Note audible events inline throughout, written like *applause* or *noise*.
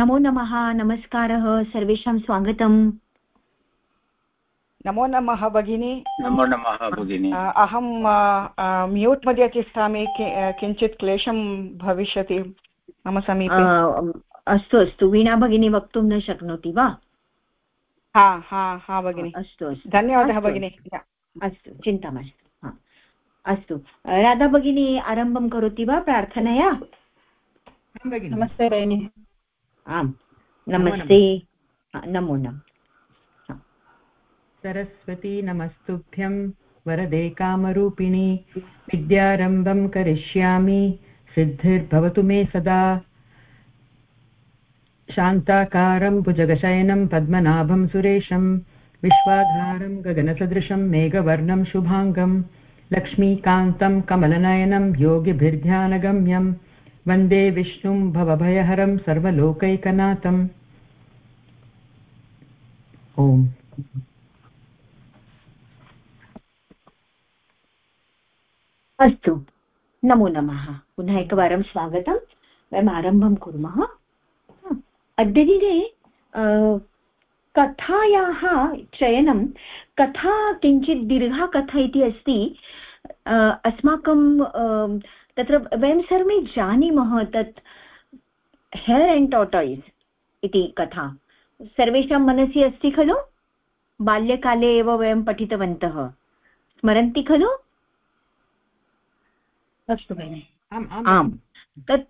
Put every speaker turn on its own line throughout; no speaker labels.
नमो नमः नमस्कारः सर्वेषां स्वागतम्।
नमो नमः भगिनी।
नमो नमः भगिनी।
अहं म्यूट् मध्ये तिष्ठामि किञ्चित् क्लेशं भविष्यति मम समीपे।
अस्तु अस्तु। वीणा भगिनी वक्तुं न शक्नोति वा?
हा हा हा भगिनि।
अस्तु अस्तु।
धन्यवादः भगिनि।
अस्तु। चिन्ता मास्तु। अस्तु। राधा भगिनी आरम्भं करोति वा प्रार्थनया?
नमस्ते भगिनि।
आम्। नमस्ते। नमो नमः।
सरस्वती नमस्तुभ्यं। वरदे कामरूपिणी। विद्यारम्भं करिष्यामि। सिद्धिर्भवतु मे सदा। शान्ताकारं भुजगशयनं पद्मनाभं सुरेशं। विश्वाधारं गगनसदृशं मेघवर्णं शुभाङ्गं। लक्ष्मीकान्तं कमलनयनं योगिभिर्ध्यानगम्यं वंदे विष्णुं भवभयहरं सर्वलोकैकनाथम्। ओम्।
अस्तु। नमो नमः। पुनः एकवारं स्वागतं वयम् आरम्भं कुर्मः। अद्यदिने कथायाः चयनं कथा किञ्चित् दीर्घा कथा इति अस्ति। अस्माकं तत्र वयं सर्वे जानीमः तत् हेर् एण्ड् टोटैस् इति कथा। सर्वेषां मनसि अस्ति खलु? बाल्यकाले एव वयं पठितवन्तः। स्मरन्ति खलु?
अस्तु भगिनि।
आम् तत्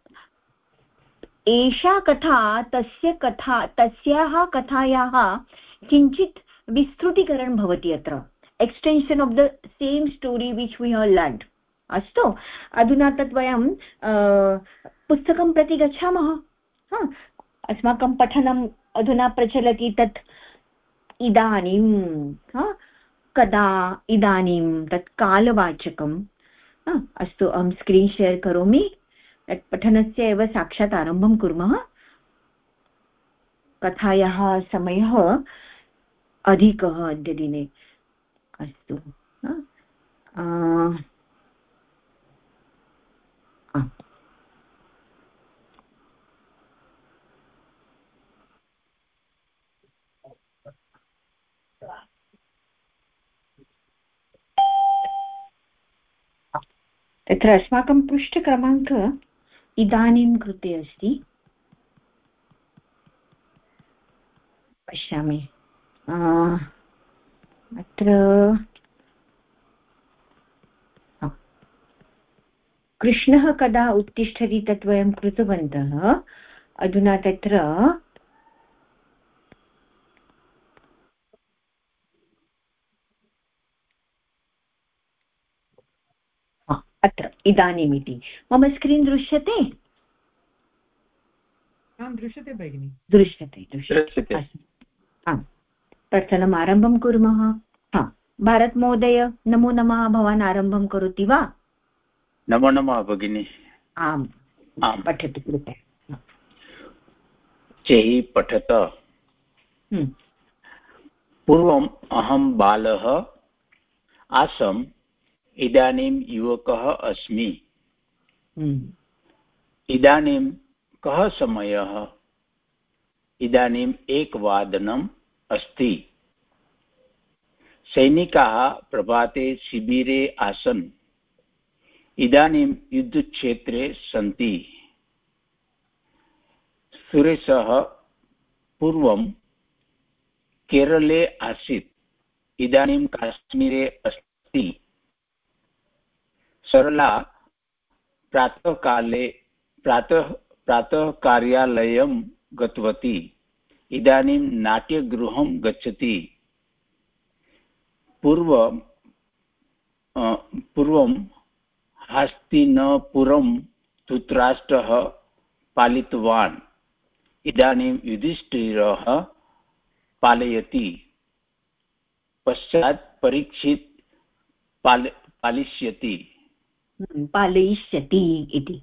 एषा कथा तस्य कथा तस्याः कथायाः किञ्चित् विस्तृतीकरणं भवति अत्र। Extension of the same story which we have learned अस्तु, अधुना तत् वयं पुस्तकं प्रति गच्छामः। अस्माकं पठनम् अधुना प्रचलति तत् इदानीं कदा इदानीं तत् कालवाचकम्। अस्तु, अहं स्क्रीन् शेर् करोमि। तत् पठनस्य एव साक्षात् आरम्भं कुर्मः। कथायाः समयः अधिकः अद्यदिने। अस्तु तत्र अस्माकं पृष्ठक्रमाङ्क इदानीं कृते अस्ति। पश्यामि। अत्र कृष्णः कदा उत्तिष्ठति तत् वयं कृतवन्तः? अधुना तत्र अत्र इदानीमिति। मम स्क्रीन् दृश्यते?
दृश्यते भगिनि।
दृश्यते दृश्यते। आम् प्रथमम् आरम्भं कुर्मः। हा भारतमहोदय नमो नमः भवान् आरम्भं करोति वा?
नमो नमः भगिनि।
आम्। आम्। पठतु कृपया।
चैः पठत।
हम्म।
पूर्वम् अहं बालः आसम् इदानीं युवकः अस्मि।
हम्म।
इदानीं कः समयः? इदानीम् एकवादनम् अस्ति। सैनिकाः प्रभाते शिबिरे आसन्। इदानीं युद्धक्षेत्रे सन्ति। सुरेशः पूर्वं केरले आसीत्। इदानीं काश्मीरे अस्ति। सरला प्रातःकाले प्रातः प्रातः कार्यालयं गतवती। इदानीं नाट्यगृहं गच्छति। पूर्व पूर्वं हस्तिनपुरं धृतराष्ट्रः पालितवान्। इदानीं युधिष्ठिरः पालयति। पश्चात् परीक्षित् पाल पालिष्यति।
पालयिष्यति इति।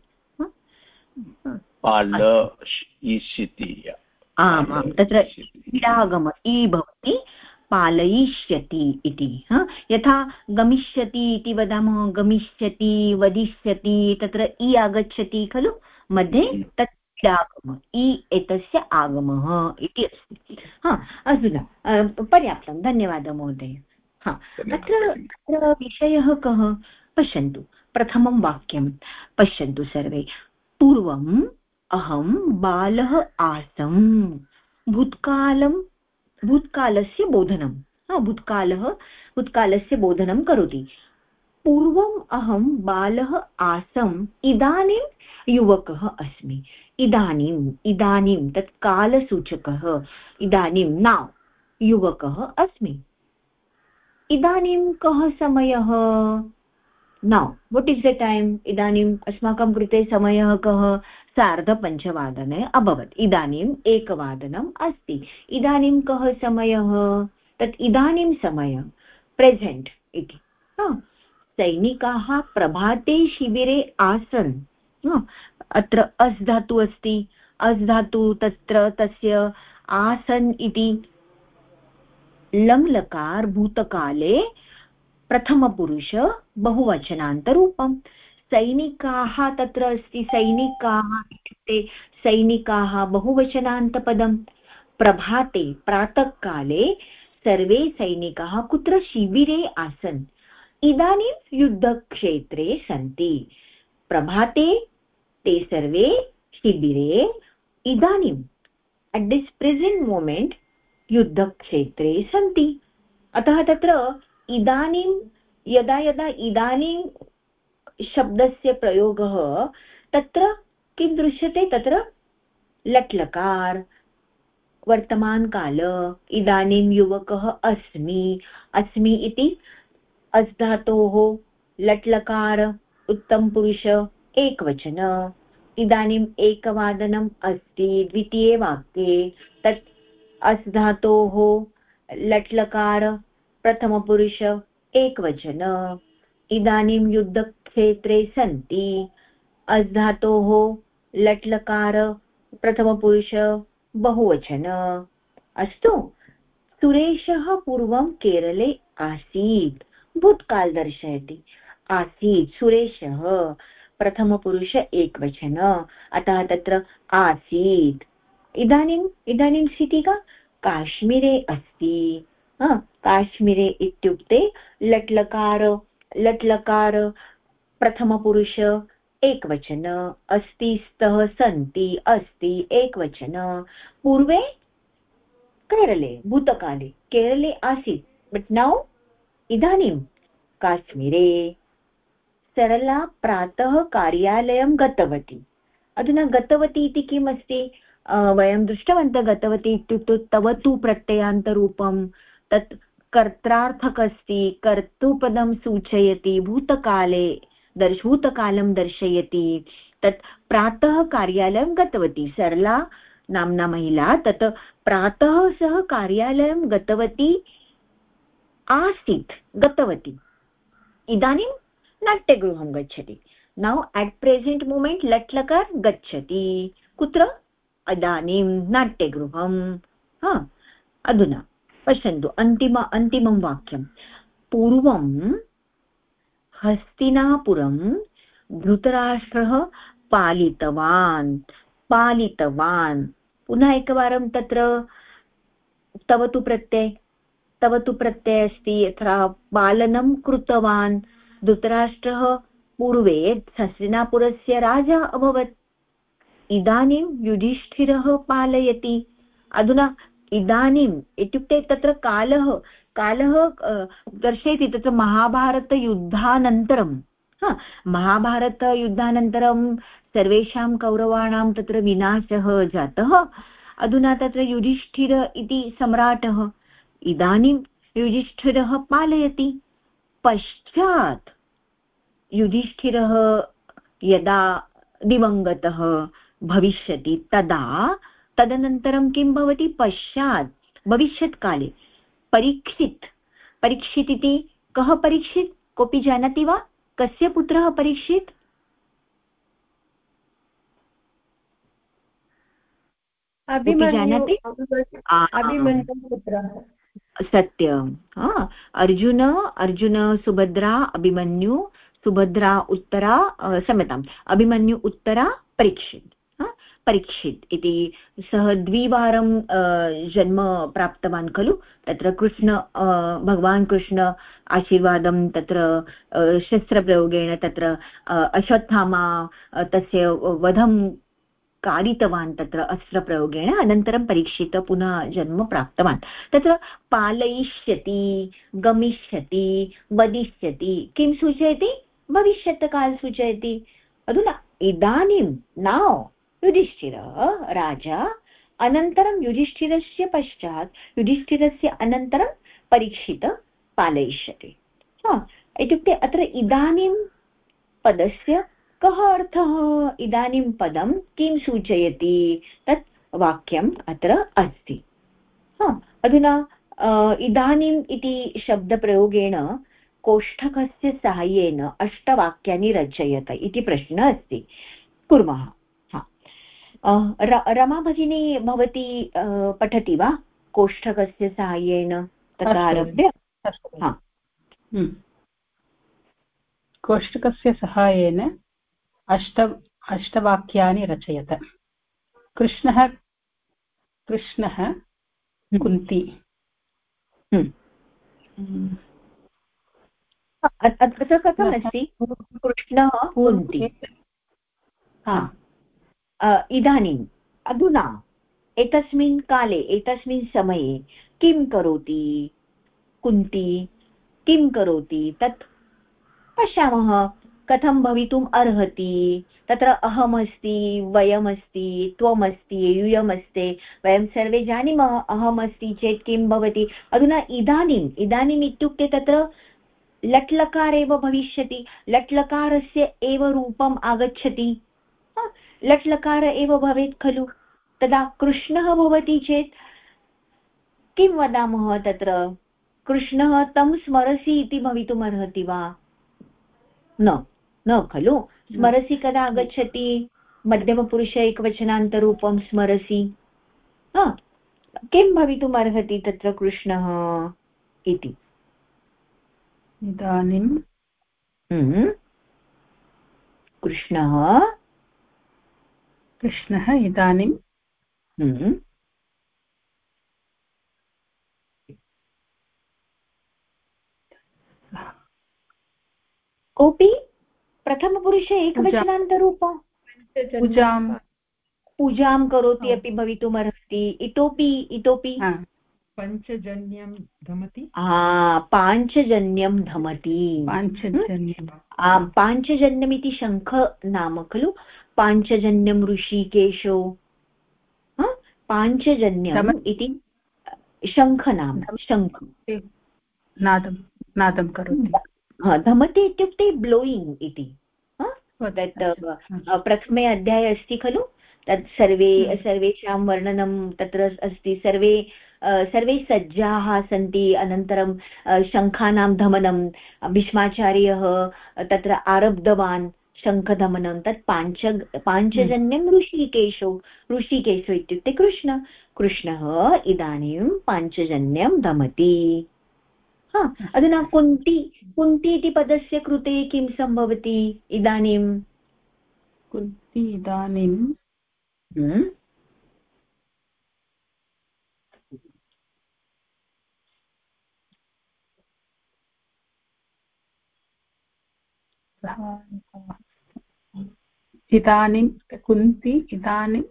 पालयिष्यति।
आम् तत्र इडागम इ भवति। पालयिष्यति इति यथा गमिष्यति इति वदामः गमिष्यति वदिष्यति तत्र इ आगच्छति खलु? मध्ये तत् इडागम इ एतस्य आगमः इति अस्ति। हा अधुना पर्याप्तं धन्यवादः महोदय। हा अत्र अत्र विषयः कः? पश्यन्तु प्रथमं वाक्यं पश्यन्तु सर्वे। पूर्वम् अहं बालः आसम् भूत्कालं भूत्कालस्य बोधनं हा, भूत्कालः, भूत्कालस्य बोधनं करोति। पूर्वम् अहं बालः आसम्, इदानीं युवकः अस्मि। इदानीम्, इदानीं तत् कालसूचकः, इदानीं न युवकः अस्मि। इदानीं कः समयः? न वट् इस् द टैम् इदानीम् अस्माकं कृते समयः कः? सार्धपञ्चवादने अभवत्। इदानीम् एकवादनम् अस्ति। इदानीं कः समयः? तत् इदानीं समयः। प्रेसेण्ट् इति। सैनिकाः प्रभाते शिबिरे आसन्। अत्र अस् धातु अस्ति। अस् धातु तत्र तस्य आसन् इति। लङ्लकार भूतकाले प्रथमपुरुष बहुवचनान्तरूपं सैनिकाः तत्र अस्ति, सैनिकाः इत्युक्ते सैनिकाः बहुवचनान्तपदं। प्रभाते प्रातःकाले सर्वे सैनिकाः कुत्र शिबिरे आसन्। इदानीं युद्धक्षेत्रे सन्ति। प्रभाते ते सर्वे शिबिरे। इदानीम् अट् दिस् प्रेसेण्ट् मोमेण्ट् युद्धक्षेत्रे सन्ति। अतः तत्र इदानीं, यदा यदा इदानीं शब्दस्य प्रयोगः, तत्र किं दृश्यते? तत्र लट्लकार, वर्तमानकाल, इदानीं युवकः अस्मि अस्मि इति अस् धातोः लट्लकार उत्तमपुरुष एकवचन। इदानीम् एकवादनम् अस्ति, द्वितीये वाक्ये, तत् अस् धातोः लट्लकार प्रथमपुरुष एकवचन। इदानीं युद्धक्षेत्रे सन्ति। अस् धातोः लट्लकार प्रथमपुरुष बहुवचन। अस्तु, सुरेशः पूर्वं केरले आसीत्। भूत्काल दर्शयति। आसीत् सुरेशः। प्रथमपुरुष एकवचन। अतः तत्र आसीत्। इदानीम् इदानीं स्थितिः काश्मीरे अस्ति। काश्मीरे इत्युक्ते लट्लकार लट्लकार, प्रथमपुरुष, एकवचन, अस्ति स्तः सन्ति, अस्ति एकवचन। पूर्वे केरले, भूतकाले, केरले आसीत्। बट् नौ इदानीं काश्मीरे सरला प्रातः कार्यालयं गतवती। अधुना गतवती इति किम् वयं दृष्टवन्तः गतवती इत्युक्ते तव तु प्रत्ययान्तरूपं तत् कर्त्रार्थक अस्ति कर्तृपदं सूचयति, भूतकाले दर्श, भूतकालं दर्शयति। तत् प्रातः कार्यालयं गतवती, सरला नाम्ना महिला, तत् प्रातः सः कार्यालयं गतवती आसीत्, गतवती। इदानीं नाट्यगृहं गच्छति। नौ एट् प्रेसेण्ट् मूमेण्ट् लट्लकार गच्छति। कुत्र? इदानीं नाट्यगृहं। हा, अधुना। पश्यन्तु, अन्तिम अन्तिमं वाक्यं पूर्वं हस्तिनापुरं धृतराष्ट्रः पालितवान् पालितवान्। पुनः एकवारं तत्र तव तु प्रत्यय तव तु प्रत्यय अस्ति, यथा पालनं कृतवान्। धृतराष्ट्रः पूर्वे हस्तिनापुरस्य राजा अभवत्। इदानीं युधिष्ठिरः पालयति। अधुना इदानीम् इत्युक्ते तत्र कालः कालः दर्शयति तत्र महाभारतयुद्धानन्तरं। हा, महाभारतयुद्धानन्तरं सर्वेषां कौरवाणां तत्र विनाशः जातः, अधुना तत्र युधिष्ठिर इति सम्राटः इदानीं युधिष्ठिरः पालयति। पश्चात् युधिष्ठिरः यदा दिवङ्गतः भविष्यति तदा तदनन्तरं किं भवति? पश्चात् भविष्यत्काले परीक्षित्। परीक्षित् इति कः परीक्षित्? कोऽपि जानाति वा? कस्य पुत्रः परीक्षित्? जानाति? सत्यं। अर्जुन अर्जुन सुभद्रा अभिमन्यु सुभद्रा उत्तरा क्षम्यताम्। अभिमन्यु उत्तरा परीक्षित्। परीक्षित् इति। सः द्विवारं जन्म प्राप्तवान् खलु। तत्र कृष्ण भगवान् कृष्ण आशीर्वादं तत्र शस्त्रप्रयोगेण तत्र अश्वत्थामा तस्य वधं कारितवान् तत्र अस्त्रप्रयोगेण। अनन्तरं परीक्षित पुनः जन्म प्राप्तवान्। तत्र पालयिष्यति, गमिष्यति, वदिष्यति। किं सूचयति? भविष्यत्काल सूचयति। अधुना इदानीं नौ युधिष्ठिरः राजा, अनन्तरं युधिष्ठिरस्य पश्चात् युधिष्ठिरस्य अनन्तरं परीक्षित पालयिष्यति। इत्युक्ते अत्र इदानीं पदस्य कः अर्थः? इदानीं पदं किं सूचयति? तत् वाक्यम् अत्र अस्ति। अधुना इदानीम् इति शब्दप्रयोगेण कोष्ठकस्य साहाय्येन अष्टवाक्यानि रचयत इति प्रश्नः अस्ति। कुर्मः। रमा भगिनी भवती पठति वा? कोष्ठकस्य साहाय्येन तत्र आरभ्य?
हम्म। कोष्ठकस्य सहायेन अष्ट अष्टवाक्यानि रचयत। कृष्णः कृष्णः हम्म। कुन्ती।
हम्म। अत्र कथमस्ति? कृष्णः कुन्ती। इदानीम् अधुना, एतस्मिन् काले, एतस्मिन् समये किं करोति? कुन्ती, किं करोति? तत् पश्यामः, कथं भवितुम् अर्हति? तत्र अहमस्ति, वयमस्ति, त्वमस्ति, यूयमस्ति, वयं सर्वे जानीमः अहमस्ति चेत् किं भवति? अधुना इदानीम् इदानीम् इत्युक्ते तत्र लट्लकार भविष्यति, लट्लकारस्य एव रूपम् आगच्छति। लट्लकार एव भवेत् खलु? तदा कृष्णः भवति चेत् किं वदामः तत्र? कृष्णः तं स्मरसि इति भवितुमर्हति वा? न न खलु। स्मरसि कदा आगच्छति? मध्यमपुरुष एकवचनान्तरूपं स्मरसि। किं भवितुम् अर्हति तत्र कृष्णः इति?
इदानीं
हम्म। कृष्णः?
कृष्णः इदानीं
हम्म। कोऽपि प्रथमपुरुषे एकवचनान्तरूप?
पूजां
पूजां करोति अपि भवितुमर्हति। इतोपि इतोपि
पञ्चजन्यं धमति?
पाञ्चजन्यं धमति।
पाञ्चजन्यं।
पाञ्चजन्यमिति शङ्ख नाम खलु? पाञ्चजन्यं ऋषिकेशो। पाञ्चजन्यम् इति शङ्खनाम शङ्ख
नादं नादं करोति।
धमति इत्युक्ते ब्लोयिङ्ग् इति। तत् प्रथमे अध्याये अस्ति खलु? तत् सर्वे हम्म। सर्वेषां वर्णनं तत्र अस्ति। सर्वे सर्वे सज्जाः सन्ति। अनन्तरं शङ्खानां धमनं। भीष्माचार्यः तत्र आरब्धवान्। शङ्खधमनं तत् पाञ्च पाञ्चजन्यं हम्म। ऋषिकेशो ऋषिकेशो इत्युक्ते कृष्ण। कृष्णः इदानीं पाञ्चजन्यं धमति अधुना कुन्ती कुन्ती इति पदस्य कृते किं सम्भवति इदानीं?
कुन्ती इदानीं?
हम्म?
इदानीं कुन्ती इदानीं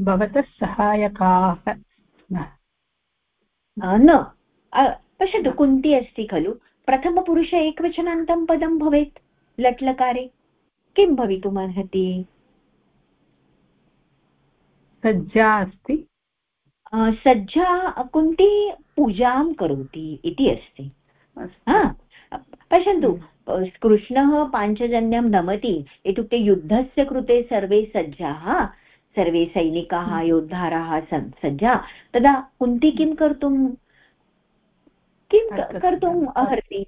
भवतः सहायकाः
न। पश्यतु कुन्ती अस्ति खलु। प्रथमपुरुष एकवचनान्तं पदं भवेत् लट्लकारे। किं भवितुमर्हति
सज्जा अस्ति।
सज्जा कुन्ती पूजां करोति इति अस्ति। पश्यन्तु। कृष्णः पाञ्चजन्यं नमति इत्युक्ते युद्धस्य कृते सर्वे सज्जाः सर्वे सैनिकाः हम्म। योद्धाराः सज्जा। तदा कुन्ती किं कर्तुं? किं कर्तुम् अर्हति?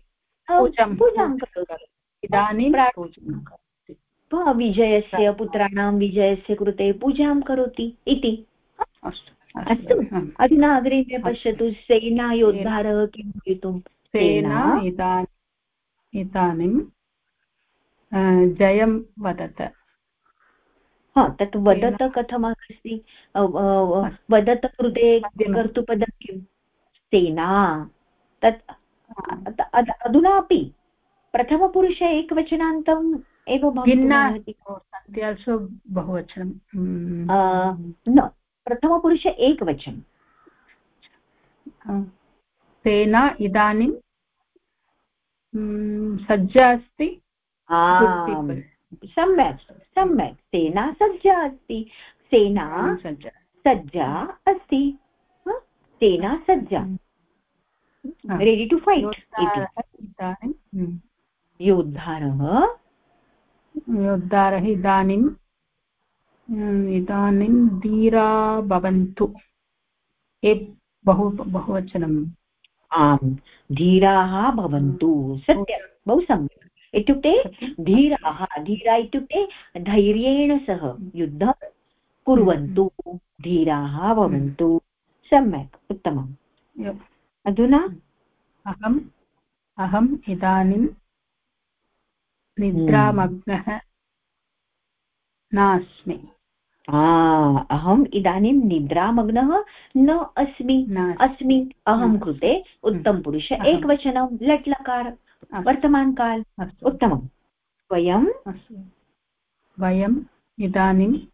पूजां करोति।
इदानीं
विजयस्य पुत्राणां विजयस्य कृते पूजां करोति इति। अस्तु अधुना अग्रिमे पश्यतु सेनायोद्धारः किं भवितुं?
सेना। इदानीं जयं वदत।
हा तत् वदत कथमस्ति? वदत कृते। कर्तुपदं किं? सेना। तत् अधुना अपि प्रथमपुरुष एकवचनान्तम् एव
बहुवचनं।
न प्रथमपुरुष एकवचनं।
सेना इदानीं सज्जा अस्ति?
सम्यक् सम्यक्। सेना सज्जा अस्ति। सेना
सज्जा।
अस्ति। सेना सज्जा। रेडि टु फैट्
इदानीं
योद्धारः?
योद्धारः इदानीम् इदानीं धीरा भवन्तु। ए बहु बहुवचनम्।
आम् धीराः भवन्तु। सत्यं बहु सम्यक्। इत्युक्ते धीराः धीरा इत्युक्ते धैर्येण सह युद्धं कुर्वन्तु। धीराः भवन्तु। सम्यक् उत्तमम्। अधुना?
अहम् अहम् इदानीं निद्रामग्नः नास्मि।
अहम् इदानीं निद्रामग्नः न अस्मि। अस्मि अहं कृते उत्तमपुरुष। एकवचनं लट् लकार वर्तमानकाल। उत्तमं वयं
वयम् इदानीं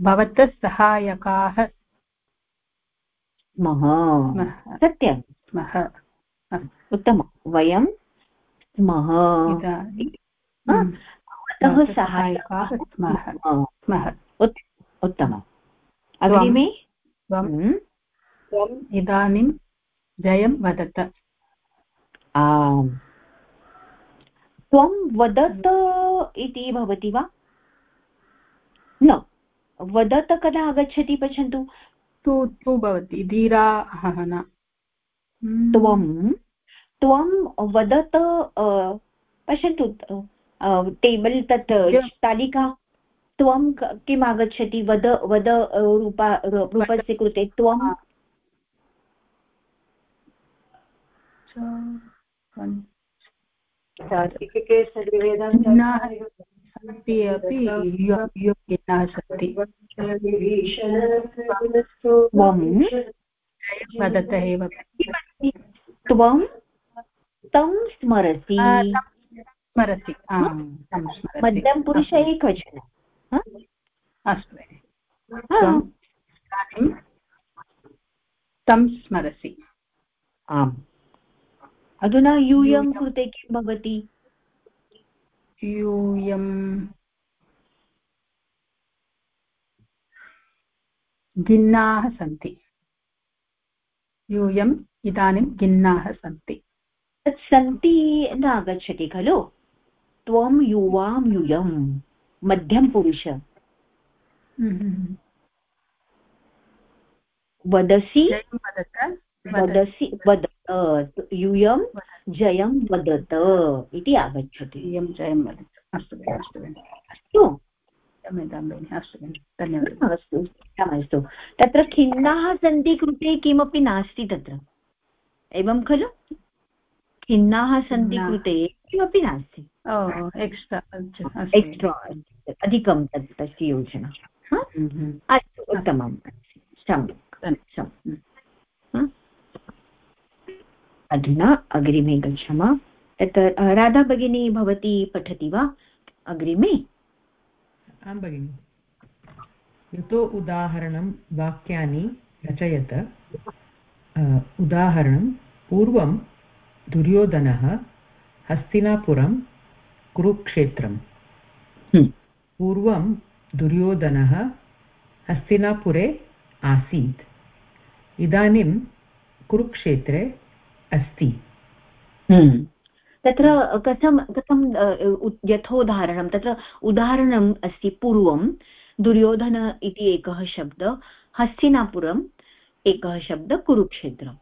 भवतः सहायकाः।
स्मः सत्यं
स्मः
उत्तमं। वयं स्मः।
भवतः सहायकाः स्मः। स्मः।
उत्तमम्। अग्रिमे?
त्वम् इदानीं जयं वदत।
आम्। त्वं वदत इति भवति वा? न। वदत कदा आगच्छति पश्यन्तु।
तु तु भवति। धीरा न।
त्वं त्वं वदत पश्यन्तु टेबल् तत् तालिका। त्वं किम् आगच्छति? वद वद रूपा रूपस्य कृते त्वं।
सन्ति अपि योग्याः सन्ति। वदत एव।
त्वं तं स्मरसि।
स्मरसि।
मध्यं पुरुष एकवचनं
अस्तु। तं स्मरसि।
आम्। अधुना यूयं। कृते किं भवति?
यूयं। भिन्नाः सन्ति। यूयम् इदानीं भिन्नाः सन्ति।
तत् सन्ति न आगच्छति खलु। त्वं युवां यूयं मध्यं पुरुष। वदसि। वदसि वदत यूयं जयं वदत इति आगच्छति।
यूयं जयं वदत। अस्तु अस्तु।
अस्तु।
क्षम्यतां भगिनि अस्तु भगिनि धन्यवादः
अस्तु अस्तु तत्र खिन्नाः सन्ति कृते किमपि नास्ति तत्र एवं खलु खिन्नाः सन्ति कृते किमपि नास्ति
एक्स्ट्रा
एक्स्ट्रा अधिकं तत् तस्य योजना अस्तु उत्तमं सम्यक् अधुना अग्रिमे गच्छामः। तत् राधा भगिनी भवती पठति वा? अग्रिमे?
आं भगिनि। यतो उदाहरणं वाक्यानि रचयत उदाहरणं पूर्वं दुर्योधनः हस्तिनापुरं कुरुक्षेत्रं। पूर्वं दुर्योधनः हस्तिनापुरे आसीत्। इदानीं कुरुक्षेत्रे अस्ति।
तत्र कथं कथं यथोदाहरणं, तत्र उदाहरणम् अस्ति पूर्वं, दुर्योधन इति एकः शब्दः, हस्तिनापुरम् एकः शब्दः कुरुक्षेत्रं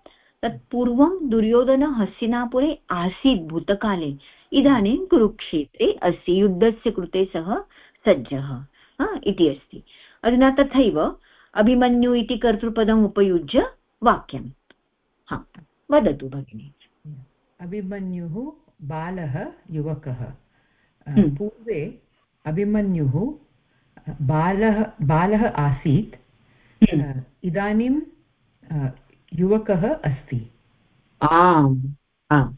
तत् पूर्वं दुर्योधन हस्तिनापुरे आसीत् भूतकाले। इदानीं कुरुक्षेत्रे अस्ति, युद्धस्य कृते सः सज्जः इति अस्ति। अधुना तथैव अभिमन्यु इति कर्तृपदम् उपयुज्य वाक्यं हा, वदतु भगिनि।
अभिमन्युः बालः युवकः
हम्म।
पूर्वे अभिमन्युः बालः बालः आसीत्
हम्म।
इदानीं युवकः अस्ति
आम् आम्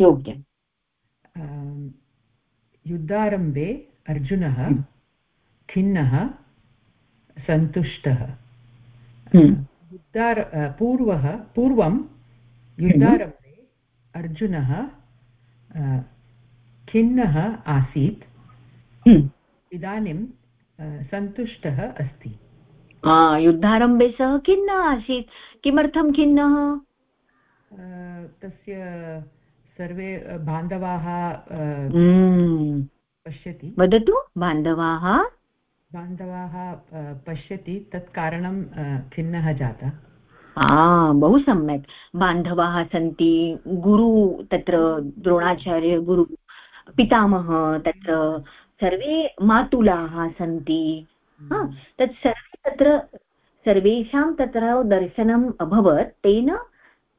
योग्यम्
युद्धारम्भे अर्जुनः
हम्म।
खिन्नः सन्तुष्टः। युद्धार पूर्वः पूर्वं युद्धारम्भे अर्जुनः खिन्नः आसीत्।
हम्म।
इदानीं सन्तुष्टः अस्ति।
युद्धारम्भे सः खिन्नः आसीत्। किमर्थं खिन्नः?
तस्य सर्वे बान्धवाः
हम्म।
पश्यति।
वदतु बान्धवाः?
बान्धवाः पश्यति। तत् कारणं खिन्नः जातः।
बहु सम्यक्। बान्धवाः सन्ति गुरु तत्र द्रोणाचार्य गुरु पितामह तत्र सर्वे मातुलाः सन्ति। हम्म। तत् सर्वे तत्र सर्वेषां तत्र दर्शनम् अभवत् तेन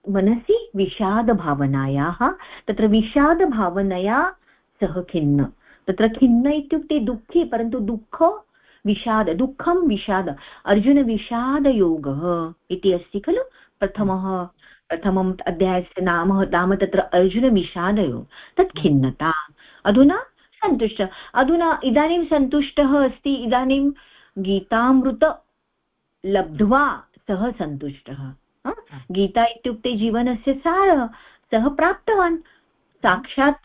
मनसि विषादभावनायाः तत्र विषादभावनया सः खिन्न। तत्र खिन्न इत्युक्ते दुःखी परन्तु दुःख विषाद दुःखं विषाद अर्जुनविषादयोगः इति अस्ति खलु? प्रथमः प्रथमम् अध्यायस्य नाम नाम तत्र अर्जुनविषादयो। तत् खिन्नता। अधुना सन्तुष्ट। अधुना इदानीं सन्तुष्टः अस्ति इदानीं गीतामृत लब्ध्वा सः सन्तुष्टः। गीता इत्युक्ते जीवनस्य सारः सः प्राप्तवान्। साक्षात्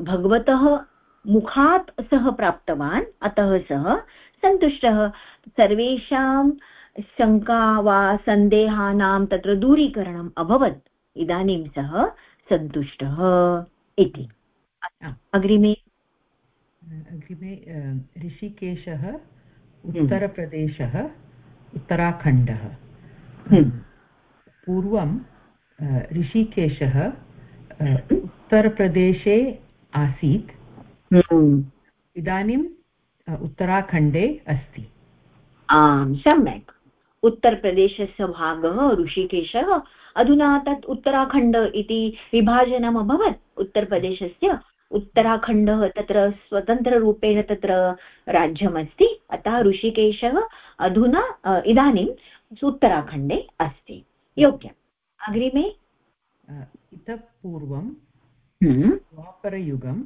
भगवतः मुखात् सः प्राप्तवान् अतः सः सन्तुष्टः। सर्वेषां शङ्का वा सन्देहानां तत्र दूरीकरणम् अभवत्। इदानीं सः सन्तुष्टः इति। अग्रिमे?
अग्रिमे ऋषिकेशः उत्तरप्रदेशः उत्तराखण्डः।
हम्म।
पूर्वं ऋषिकेशः उत्तरप्रदेशे आसीत्।
हम्म।
उत्तराखण्डे अस्ति।
आम् सम्यक्। उत्तरप्रदेशस्य भागः ऋषिकेशः अधुना तत् उत्तराखण्ड इति विभाजनम् अभवत्। उत्तरप्रदेशस्य उत्तराखण्डः तत्र स्वतन्त्ररूपेण तत्र राज्यमस्ति अतः ऋषिकेशः अधुना इदानीम् उत्तराखण्डे अस्ति। योग्यम्। अग्रिमे?
इतः पूर्वं
हम्म।
द्वापरयुगं।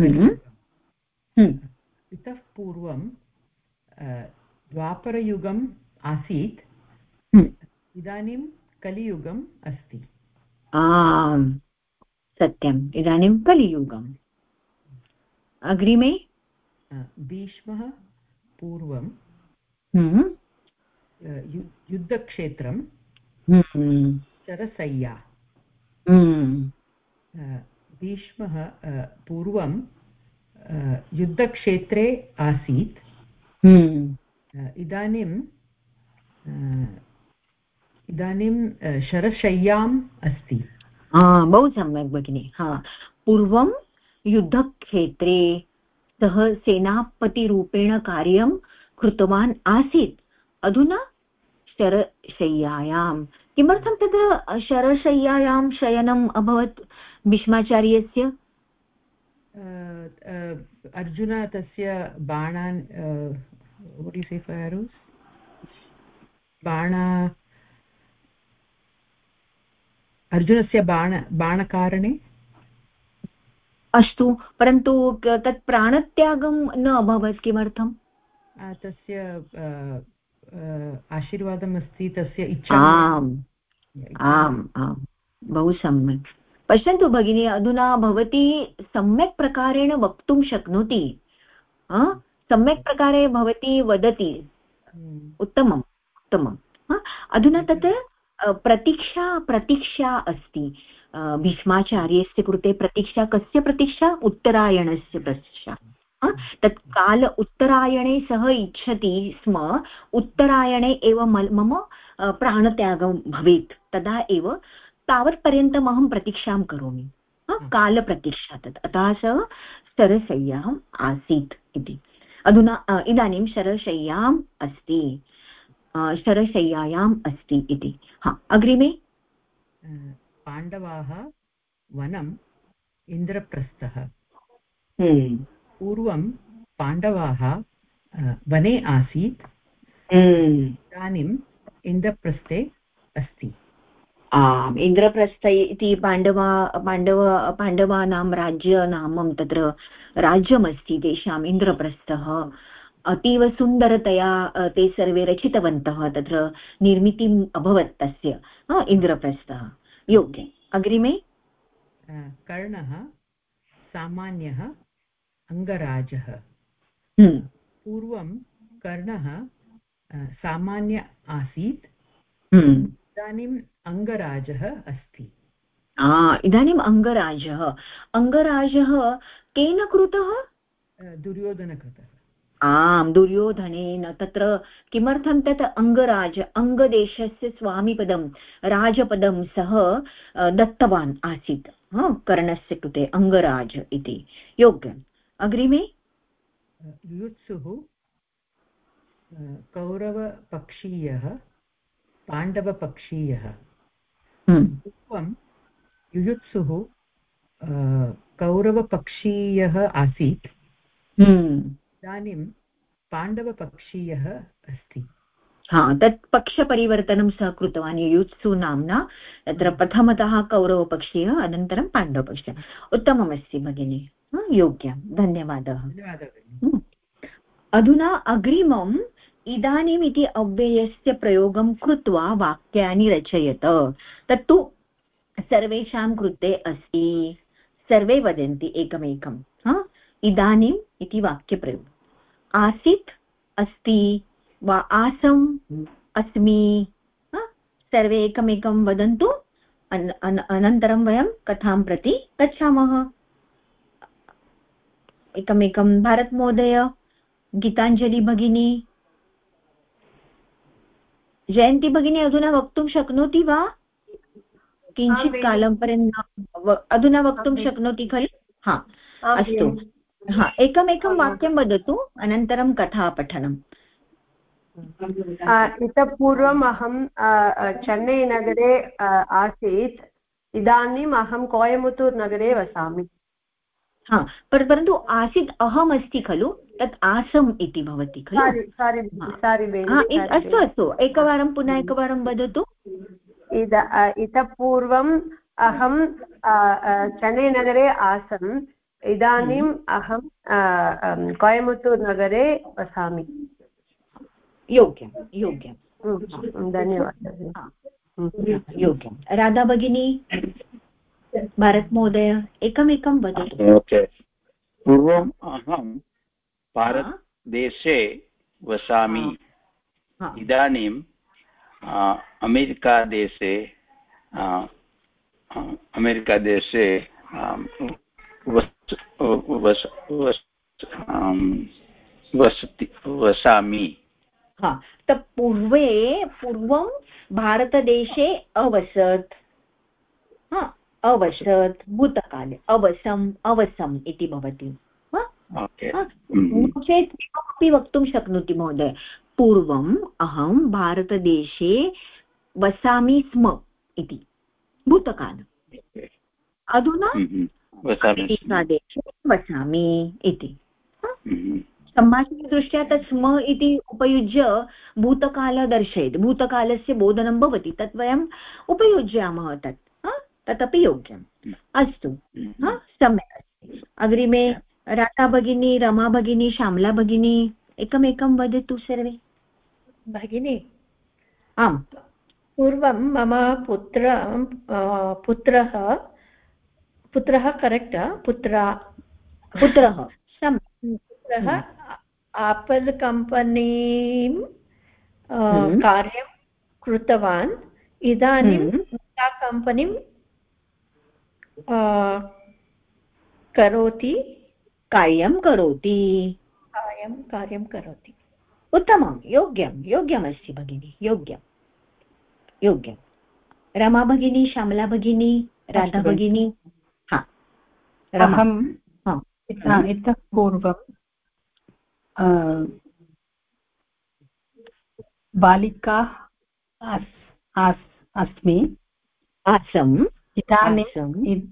हम्म।
इतः पूर्वं द्वापरयुगम् आसीत् इदानीं कलियुगम् अस्ति।
आम् सत्यम् इदानीं कलियुगम्। अग्रिमे?
भीष्मः पूर्वं
हम्म।
युद्धक्षेत्रं शरसय्या भीष्मः पूर्वं युद्धक्षेत्रे आसीत्। इदानीं इदानीं शरशय्याम् अस्ति।
बहु सम्यक् भगिनि। हा। पूर्वं युद्धक्षेत्रे सः सेनापतिरूपेण कार्यं कृतवान् आसीत्। अधुना शरशय्यायां किमर्थं तत्र शरशय्यायां शयनम् अभवत् भीष्माचार्यस्य?
अर्जुन तस्य बाणान् बाण अर्जुनस्य बाण बाणकारणे?
अस्तु परन्तु तत् प्राणत्यागं न अभवत् किमर्थम्?
तस्य आशीर्वादम् अस्ति तस्य इच्छा
आम् आम् आम् बहु सम्यक्। पश्यन्तु भगिनी अधुना भवती सम्यक् प्रकारेण वक्तुं शक्नोति। सम्यक् प्रकारे भवती वदति। उत्तमम् उत्तमम्। अधुना तत् प्रतीक्षा प्रतीक्षा अस्ति। भीष्माचार्यस्य कृते प्रतीक्षा कस्य प्रतीक्षा? उत्तरायणस्य प्रतीक्षा। तत् काल उत्तरायणे सः इच्छति स्म उत्तरायणे एव मम प्राणत्यागं भवेत्। तदा एव तावत्पर्यन्तम् अहं प्रतीक्षां करोमि। कालप्रतीक्षा तत् अतः सः शरशय्याम् आसीत् इति। अधुना इदानीं शरशय्याम् अस्ति। शरशय्यायाम् अस्ति इति। हा अग्रिमे।
पाण्डवाः वनम् इन्द्रप्रस्थः।
हम्म,
पूर्वं पाण्डवाः वने आसीत्।
हम्म।
इदानीम् इन्द्रप्रस्थे अस्ति।
इन्द्रप्रस्थ इति पाण्डवा पाण्डव पाण्डवानां राज्यनामं तत्र राज्यमस्ति तेषाम् इन्द्रप्रस्थः। अतीव सुन्दरतया ते सर्वे रचितवन्तः तत्र निर्मितिम् अभवत् तस्य इन्द्रप्रस्थः। योग्यम् अग्रिमे?
कर्णः सामान्यः अङ्गराजः।
हम्म,
पूर्वं कर्णः सामान्य आसीत्।
हम्म।
अङ्गराजः अस्ति।
आ, इदानीम् अङ्गराजः अङ्गराजः केन कृतः?
दुर्योधनकृतः।
आम् दुर्योधनेन तत्र किमर्थं तत् अङ्गराज अङ्गदेशस्य स्वामिपदं राजपदं सः दत्तवान् आसीत्? कर्णस्य कृते अङ्गराज इति। योग्यम्। अग्रिमे?
युयुत्सुः अ, कौरवपक्षीयः पाण्डवपक्षीयः। पूर्वं युयुत्सुः कौरवपक्षीयः आसीत्।
हम्म।
इदानीं पाण्डवपक्षीयः अस्ति।
हा तत् पक्षपरिवर्तनं सः कृतवान् युयुत्सु नाम्ना। तत्र प्रथमतः कौरवपक्षीयः अनन्तरं पाण्डवपक्षीयः। उत्तममस्ति भगिनि। योग्यं। धन्यवादः।
धन्यवादः।
अधुना अग्रिमम् इदानीम् इति अव्ययस्य प्रयोगं कृत्वा वाक्यानि रचयत। तत्तु सर्वेषां कृते अस्ति। सर्वे वदन्ति एकमेकं, हा? इदानीम् इति वाक्यप्रयोगम्। आसीत्, अस्ति, वा आसम्, अस्मि? सर्वे एकमेकं वदन्तु, अन अन, अनन्तरं वयं कथां प्रति गच्छामः। एकमेकं भारतमहोदय गीताञ्जलि भगिनी जयन्ती भगिनी अधुना वक्तुं शक्नोति वा? किञ्चित् कालं पर्यन्तं अधुना वक्तुं शक्नोति खलु? हा अस्तु। हा एकमेकं वाक्यं वदतु अनन्तरं कथापठनम्।
अ, इतः पूर्वम् अहं चेन्नैनगरे आसीत्। इदानीम् अहं कोयमुत्तूर् नगरे वसामि।
हा पर- परन्तु आसीत् अहमस्ति खलु? तत् आसम् इति भवति खलु?
सारि सारि। सारि बेनि
एक- अस्तु अस्तु। एकवारं पुनः एकवारं वदतु।
इद इतः पूर्वम् अहं चेन्नैनगरे आसम्। इदानीम् अहं अं, कोयमुत्तूर् नगरे वसामि।
योग्यं योग्यं।
हम्म, धन्यवादः। हम्म।
योग्यं। राधा भगिनी भारतमहोदय एकमेकं वदतु।
पूर्वम् अहं भारतदेशे वसामि।
हा,
इदानीं आ, अमेरिकादेशे अमेरिकादेशे वसति वसामि।
हा। त पूर्वे पूर्वं भारतदेशे अवसत्। अवसत् भूतकाले अवसम् अवसम् इति भवति। हा? हा? चेत् किमपि वक्तुं शक्नोति महोदय. पूर्वम् अहं भारतदेशे वसामि स्म इति भूतकाल अधुना
वसामि
अमेरिकादेशे वसामि इति.
हम्म,
सम्भाषणदृष्ट्या तत् स्म इति उपयुज्य भूतकाल दर्शयति भूतकालस्य बोधनं भवति तत् वयम् उपयुज्यामः तत्? तदपि योग्यम्. अस्तु
हम्म।
सम्यक् अस्ति। अग्रिमे राधा भगिनी रमा भगिनी श्यामला भगिनी एकमेकं वदतु सर्वे।
भगिनि?
आम्।
पूर्वं मम पुत्र पुत्रः पुत्रः करेक्ट् पुत्रा।
पुत्रः।
पुत्रः आपल् कम्पनीं
हम्म।
कार्यं कृतवान्। इदानीं
हम्म।
सा कम्पनीं करोति।
कार्यं करोति।
कार्यं कार्यं करोति।
उत्तमं योग्यं योग्यमस्ति भगिनी योग्यं। योग्यं। रमा भगिनी श्यामला भगिनी राधा। भगिनी हा। रमा।
अहं इतः पूर्वं बालिका आस् आस् अस्मि।
आसम्।
इदानीम्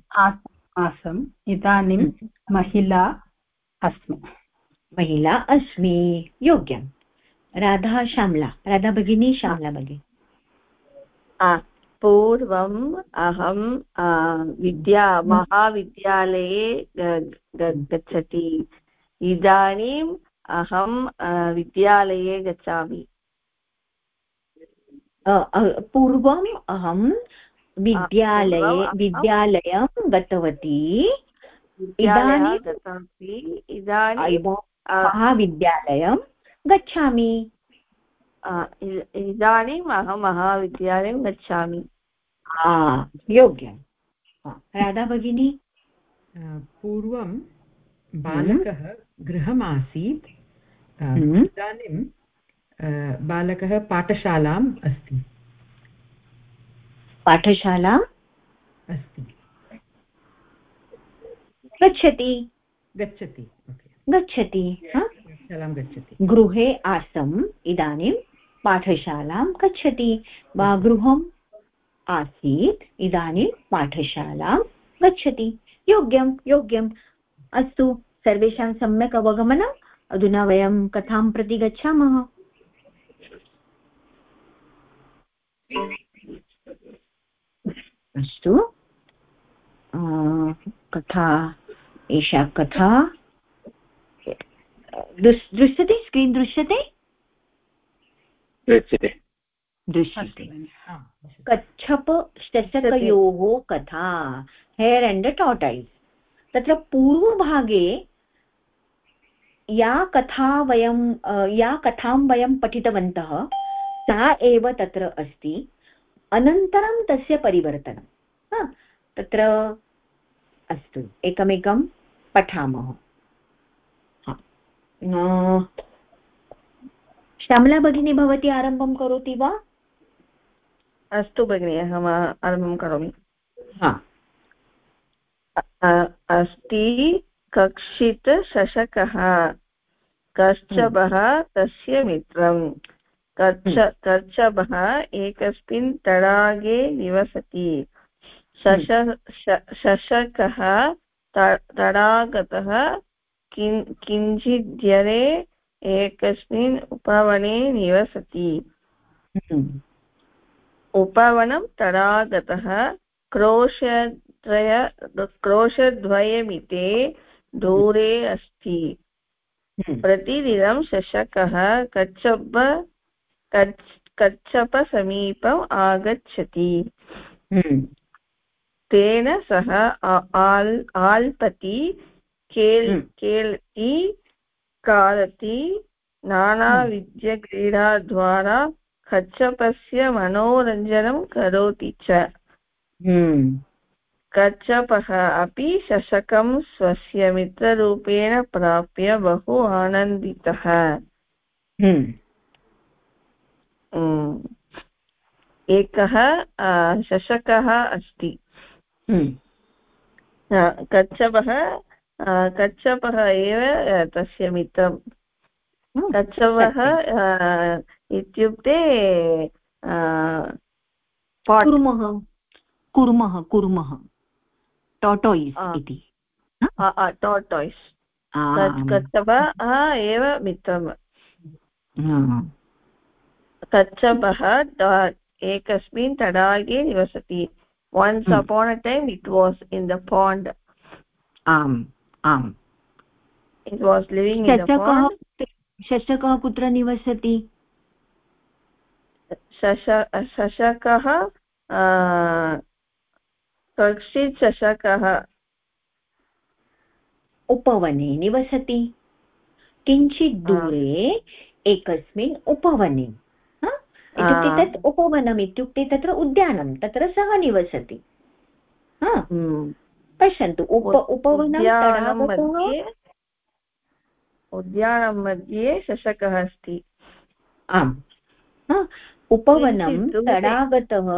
आसम्।
इदानीं
हम्म।
महिला अस्मि।
महिला अस्मि। योग्यं राधा श्यामला। राधा भगिनी श्यामला भगिनी।
पूर्वम् अहं विद्या महाविद्यालये ग- ग- गच्छति। इदानीम् अहं विद्यालये गच्छामि।
पूर्वम् अहं विद्यालये विद्यालयं गतवती। इदानीं
गतवती इदानीं
इदा- महाविद्यालयं गच्छामि।
इदानीम् अहं महाविद्यालयं गच्छामि।
योग्यं राधा भगिनी।
पूर्वं बालकः गृहमासीत्।
हम्म।
इदानीं बालकः पाठशालाम् अस्ति।
पाठशाला?
अस्ति।
गच्छति।
गच्छति ओके।
गच्छति हा? गृहे आसम् इदानीं पाठशालां गच्छति। वा गृहम् आसीत् इदानीं पाठशालां गच्छति। योग्यं योग्यम्। अस्तु सर्वेषां सम्यक् अवगमनम्। अधुना वयं कथां प्रति गच्छामः? अस्तु। कथा एषा कथा। दृश् दृश्यते? स्क्रीन् दृश्यते?
दृश्यते।
दृश्यते। कच्छप शशकयोः कथा हेर् एण्ड् द टाटैस् तत्र पूर्वभागे या कथा वयं या कथां वयं पठितवन्तः सा एव तत्र अस्ति। अनन्तरं तस्य परिवर्तनं। तत्र अस्तु एकमेकं पठामः। श्यामला भगिनी भवती आरम्भं करोति वा?
अस्तु भगिनि अहम् आरम्भं करोमि। अस्ति कक्षित् शशकः। कच्छपः तस्य मित्रम् कच्छ कच्छपः एकस्मिन् तडागे निवसति। शश शशकः तडागतः किं किञ्चिद्यरे एकस्मिन् उपवने निवसति
हम्म।
उपवनं तडागतः क्रोशद्वय क्रोशद्वयमिते दूरे अस्ति
हम्म।
प्रतिदिनं शशकः कच्छप कच् कच्छपसमीपम् आगच्छति
हम्म।
तेन सह आल् आल्पति केल्
हम्म।
केल्ति खादति नानाविद्यक्रीडाद्वारा कच्छपस्य मनोरञ्जनं करोति च
हम्म।
कच्छपः अपि शशकं स्वस्य मित्ररूपेण प्राप्य बहु आनन्दितः
हम्म।
एकः शशकः अस्ति कच्छपः आ, कच्छपः एव तस्य मित्रं कच्छपः इत्युक्ते
कुर्मः कुर्मः कुर्मः। टोटोयिस्। इति.
कच्- कच्छपः एव मित्रम्।
आम्.
कच्छपः एकस्मिन् तडागे निवसति। Once
Hmm.
upon a time it was in the pond.
आम् आम्।
It was living in the
शशकः
pond.
शशकः कुत्र निवसति?
शश शशकः कक्षित् शशकः।
उपवने निवसति। किञ्चित् दूरे एकस्मिन् उपवने? इत्युक्ते. तत् उपवनम् इत्युक्ते तत्र उद्यानं तत्र सः निवसति
Hmm.
पश्यन्तु उप उपवनं
उद्यानं मध्ये शशकः अस्ति
आम् उपवनं। तडागतः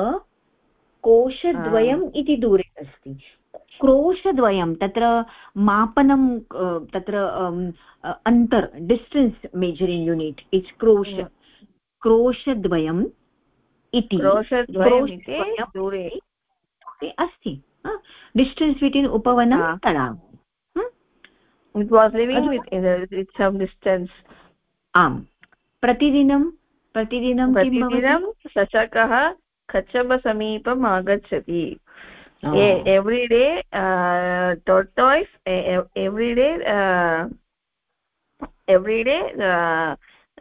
कोशद्वयम् इति दूरे अस्ति क्रोशद्वयं तत्र मापनं तत्र अन्तर् डिस्टेन्स् मेजरिङ्ग् यूनिट् इट्स् क्रोश. क्रोशद्वयम् इति।
दूरे।
अस्ति। डिस्टेन्स् बिट्वीन् उपवनं
it was living with with some distance.
आम्। प्रतिदिनं प्रतिदिनं
प्रतिदिनं शशकः कच्छपसमीपम् आगच्छति। uh, tortoise uh, every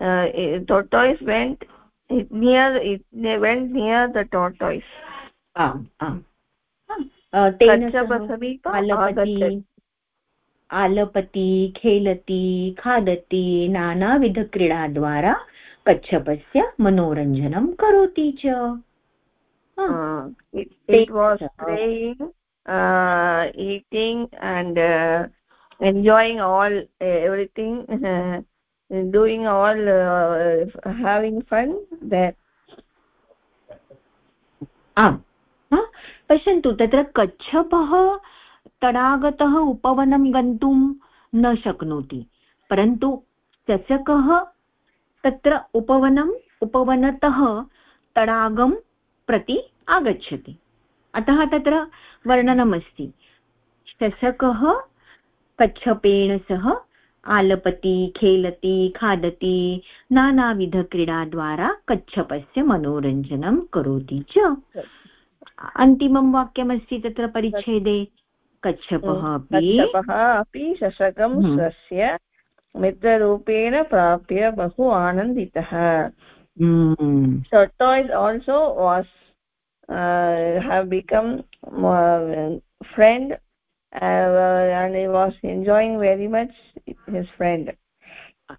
uh, tortoise went it near it they went near the
आलपति खेलती खादती नानाविधक्रीडाद्वारा कच्छपस्य मनोरञ्जनं करोति च
eating and enjoying all everything doing all uh, having fun there.
आम्। पश्यन्तु तत्र कच्छपः तडागतः उपवनं गन्तुं न शक्नोति। परन्तु चषकः तत्र उपवनम् उपवनतः तडागं प्रति आगच्छति। अतः तत्र वर्णनमस्ति। चषकः कच्छपेन सह आलपति खेलति खादति नानाविधक्रीडाद्वारा कच्छपस्य मनोरञ्जनं करोति च। अन्तिमं वाक्यमस्ति तत्र परिच्छेदे। कच्छपः अपि
कच्छपः अपि शशकं
हम्म।
स्वस्य मित्ररूपेण प्राप्य बहु आनन्दितः।
हम्म,
tortoise also was uh, have become uh, friend uh, and he was enjoying very much his friend.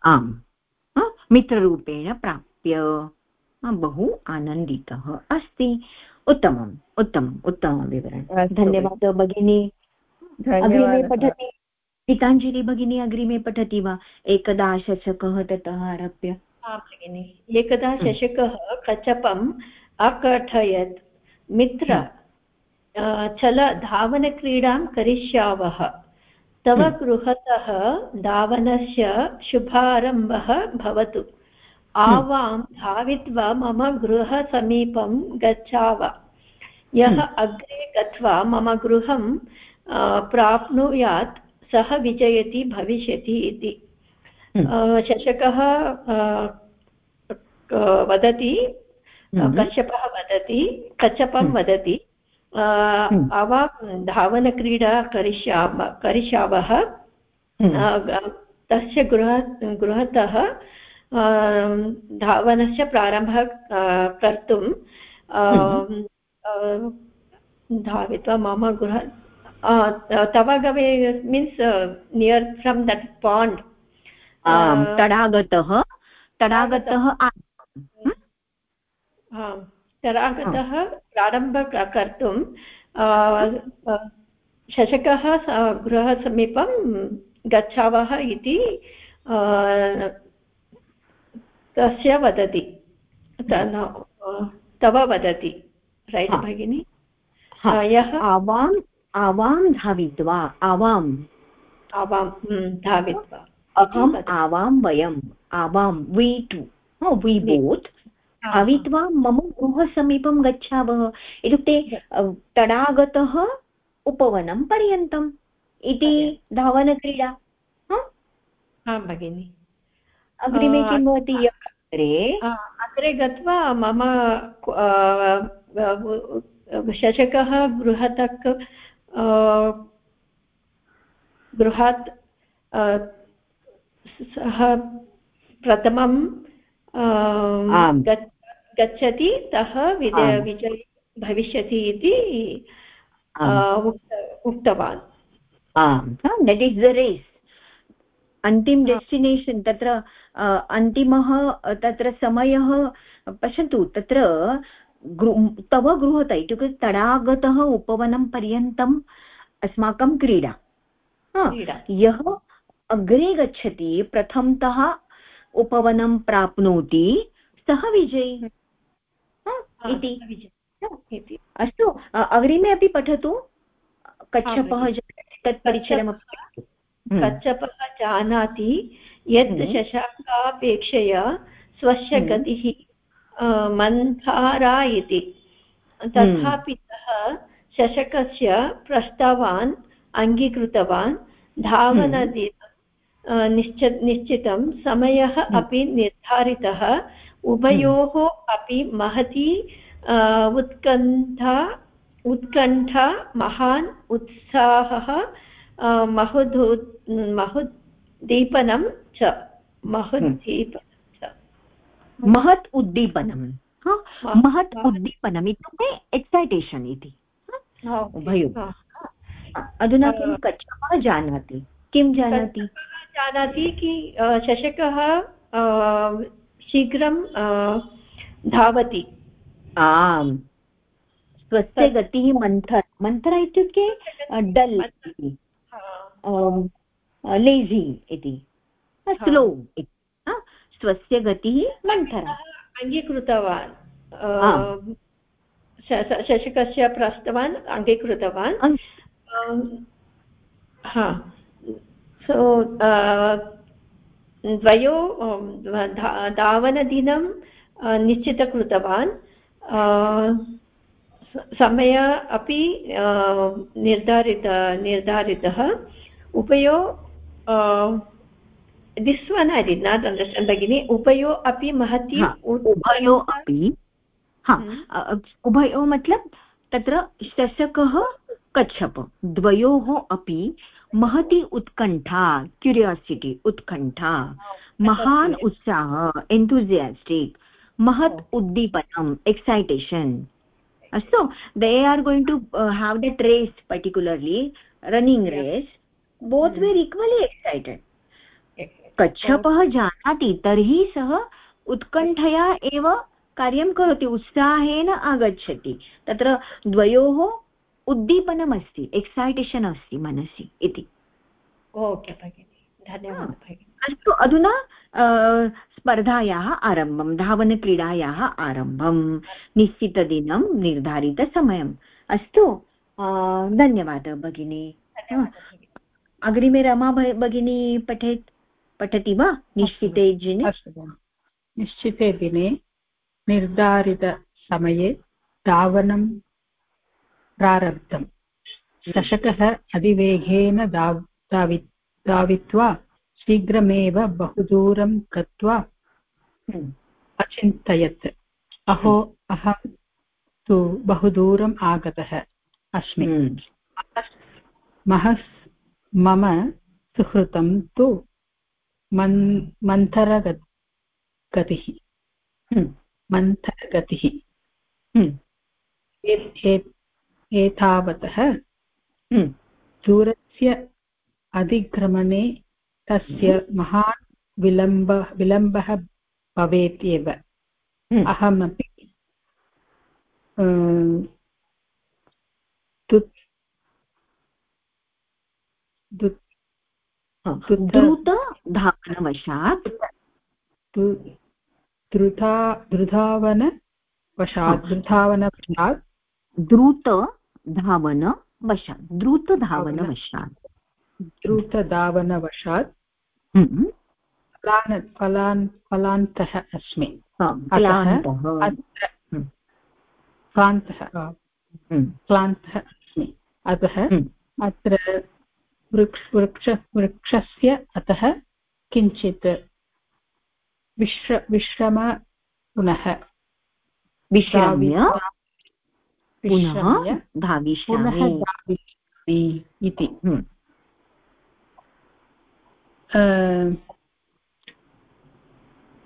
आम्। मित्ररूपेण प्राप्य बहु आनन्दितः अस्ति। उत्तमम् उत्तमम् उत्तमं विवरणम्।
अस्तु।
धन्यवादः भगिनी। अग्रिमे पठति। गीताञ्जलि भगिनी अग्रिमे पठति वा? एकदा शशकः ततः आरभ्य।
आं भगिनि। एकदा शशकः कच्छपम् अकथयत्। मित्र चल धावनक्रीडां करिष्यावः। तव। गृहतः धावनस्य शुभारम्भः भवतु आवां धावित्वा मम गृहसमीपं गच्छाव यः
हम्म।
अग्रे गत्वा मम गृहं प्राप्नुयात् सः विजयति भविष्यति इति
हम्म।
शशकः वदति
हम्म।
कच्छपः वदति कच्छपं। वदति। आवां धावनक्रीडा करिष्याम करिष्यावः
हम्म।
तस्य गृह गृहतः धावनस्य प्रारम्भः कर्तुं अ, धावित्वा मम गृह अ, तव गवे means near from that pond.
तडागतः तडागतः
तडागतः प्रारम्भ कर्तुं शशकः गृहसमीपं गच्छावः इति तस्य वदति। तव वदति। रैट्। भगिनि? यः?
आवाम् आवां धावित्वा आवाम्।
आवां हम्म, धावित्वा।
अहम् आवां वयम् आवां वि टु वि बोत् धावित्वा मम गृहसमीपं गच्छावः। इत्युक्ते तडागतः उपवनं पर्यन्तम्। इति धावनक्रीडा।
आं भगिनि।
अग्रिमे किं भवति अग्रे
अग्रे गत्वा मम शशकः गृहतः आ, गृहात् सः प्रथमं गच्छ- गच्छति सः। विजयी भविष्यति इति आ, उक्तवान्।
आम्। देट् इस् द रेस् अन्तिम डेस्टिनेशन् तत्र अन्तिमः तत्र समयः पश्यन्तु तत्र गृ तव गृहतः इत्युक्ते तडागतः उपवनं पर्यन्तम् अस्माकं क्रीडा। यः अग्रे गच्छति प्रथमतः उपवनं प्राप्नोति सः विजयी। हा, इति। अस्तु अग्रिमे अपि पठतु? कच्छपः तत् परिचयमपि। हम्म,
कच्छपः जानाति यत्
हम्म।
शशाकापेक्षया स्वस्य
हम्म।
गतिः मन्थारा इति तथापि सः शशकस्य प्रस्तावान् अङ्गीकृतवान् धावनदि निश्च निश्चितं समयः अपि निर्धारितः उभयोः अपि महती उत्कण्ठा उत्कण्ठा महान् उत्साहः महोदो महोद्दीपनं च महोद्दीपनं च।
महत् उद्दीपनं महत् उद्दीपनम् इत्युक्ते एक्सैटेशन् इति उभयोः। अधुना किं कच्छपः जानाति? किं जानाति?
जानाति कि शशकः शीघ्रं धावति।
आम्। स्वस्य गतिः मन्थर। मन्थर इत्युक्ते डल् लेजि इति। स्लो इति। स्वस्य गतिः मन्थर।
अङ्गीकृतवान्। शशकस्य प्रस्तवान् अङ्गीकृतवान्। हा। सो द्वयो धावनदिनं निश्चितकृतवान् समय अपि निर्धारित निर्धारितः उभयो this one I did not understand भगिनि उभयो अपि महती
उभयो अपि हा हम्म। उभयो मत्लब् तत्र शशकः कच्छप द्वयोः अपि महती उत्कण्ठा क्युरियासिटि उत्कण्ठा महान् उत्साहः एन्थुसियास्टिक् महत् उद्दीपनम् एक्सैटेशन् अस्तु they are going to have that race particularly running race both were equally excited कच्छपः जानाति तर्हि सः उत्कण्ठया एव कार्यं करोति उत्साहेन आगच्छति। तत्र द्वयोः उद्दीपनमस्ति एक्सैटेशन् अस्ति मनसि इति।
ओके भगिनि धन्यवादः भगिनि।
अस्तु अधुना स्पर्धायाः आरम्भं धावनक्रीडायाः आरम्भं निश्चितदिनं निर्धारितसमयम्। अस्तु धन्यवादः भगिनी। अग्रिमे रमा भगिनी पठेत् पठति वा? निश्चिते दिने।
निश्चिते दिने निर्धारितसमये धावनं प्रारब्धम् चषकः अतिवेगेन दाव दावि धावित्वा शीघ्रमेव बहुदूरं गत्वा हम्म। अचिन्तयत् अहो अहं तु बहुदूरम् आगतः अस्मि हम्म। महस् मम सुहृतं तु मन् मन्थरगतिः हम्म। मन्थरगतिः एतावतः दूरस्य अधिक्रमणे तस्य महान् विलम्ब विलम्बः भवेत् एव हम्म। अहमपि
द्रुतधावनवशात्?
द्रुता द्रुधावनवशात् द्रुधावनवशात्
द्रुतधावनवशात् द्रुतधावनवशात्
द्रुतधावनवशात्
हम्म।
फलान् फलान् फलान्तः अस्मि क्लान्तः। क्लान्तः अस्मि अतः। अत्र वृक्ष वृक्ष वृक्षस्य अतः किञ्चित् विश्र विश्रम पुनः
विश्राम्य
पुनः धाविष्यामि इति।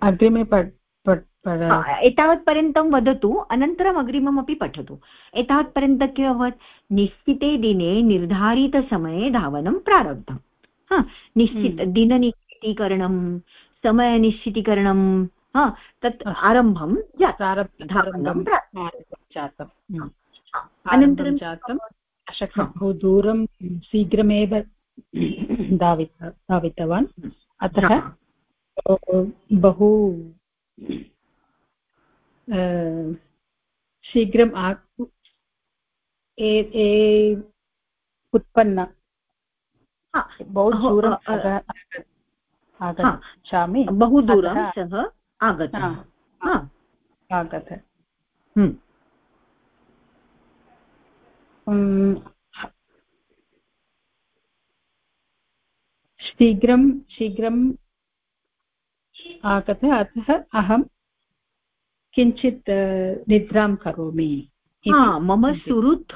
अग्रिमे
एतावत्पर्यन्तं वदतु अनन्तरम् अग्रिममपि पठतु। एतावत्पर्यन्तं किम् अभवत् निश्चिते दिने निर्धारितसमये धावनं प्रारब्धं हा निश्चित हम्म। दिननिश्चितीकरणं समयनिश्चितीकरणं हा तत् आरम्भं
जातं। अनन्तरं जातं बहु दूरं शीघ्रमेव धावित धावितवान्। अतः बहु शीघ्रम् आ उत्पन्न। बहु दूरम् आगच्छामि।
बहु दूरं सः आगत
आगत।
हम्म।
शीघ्रं शीघ्रम् आगत अतः अहं किञ्चित् निद्रां करोमि
मम सुरुत्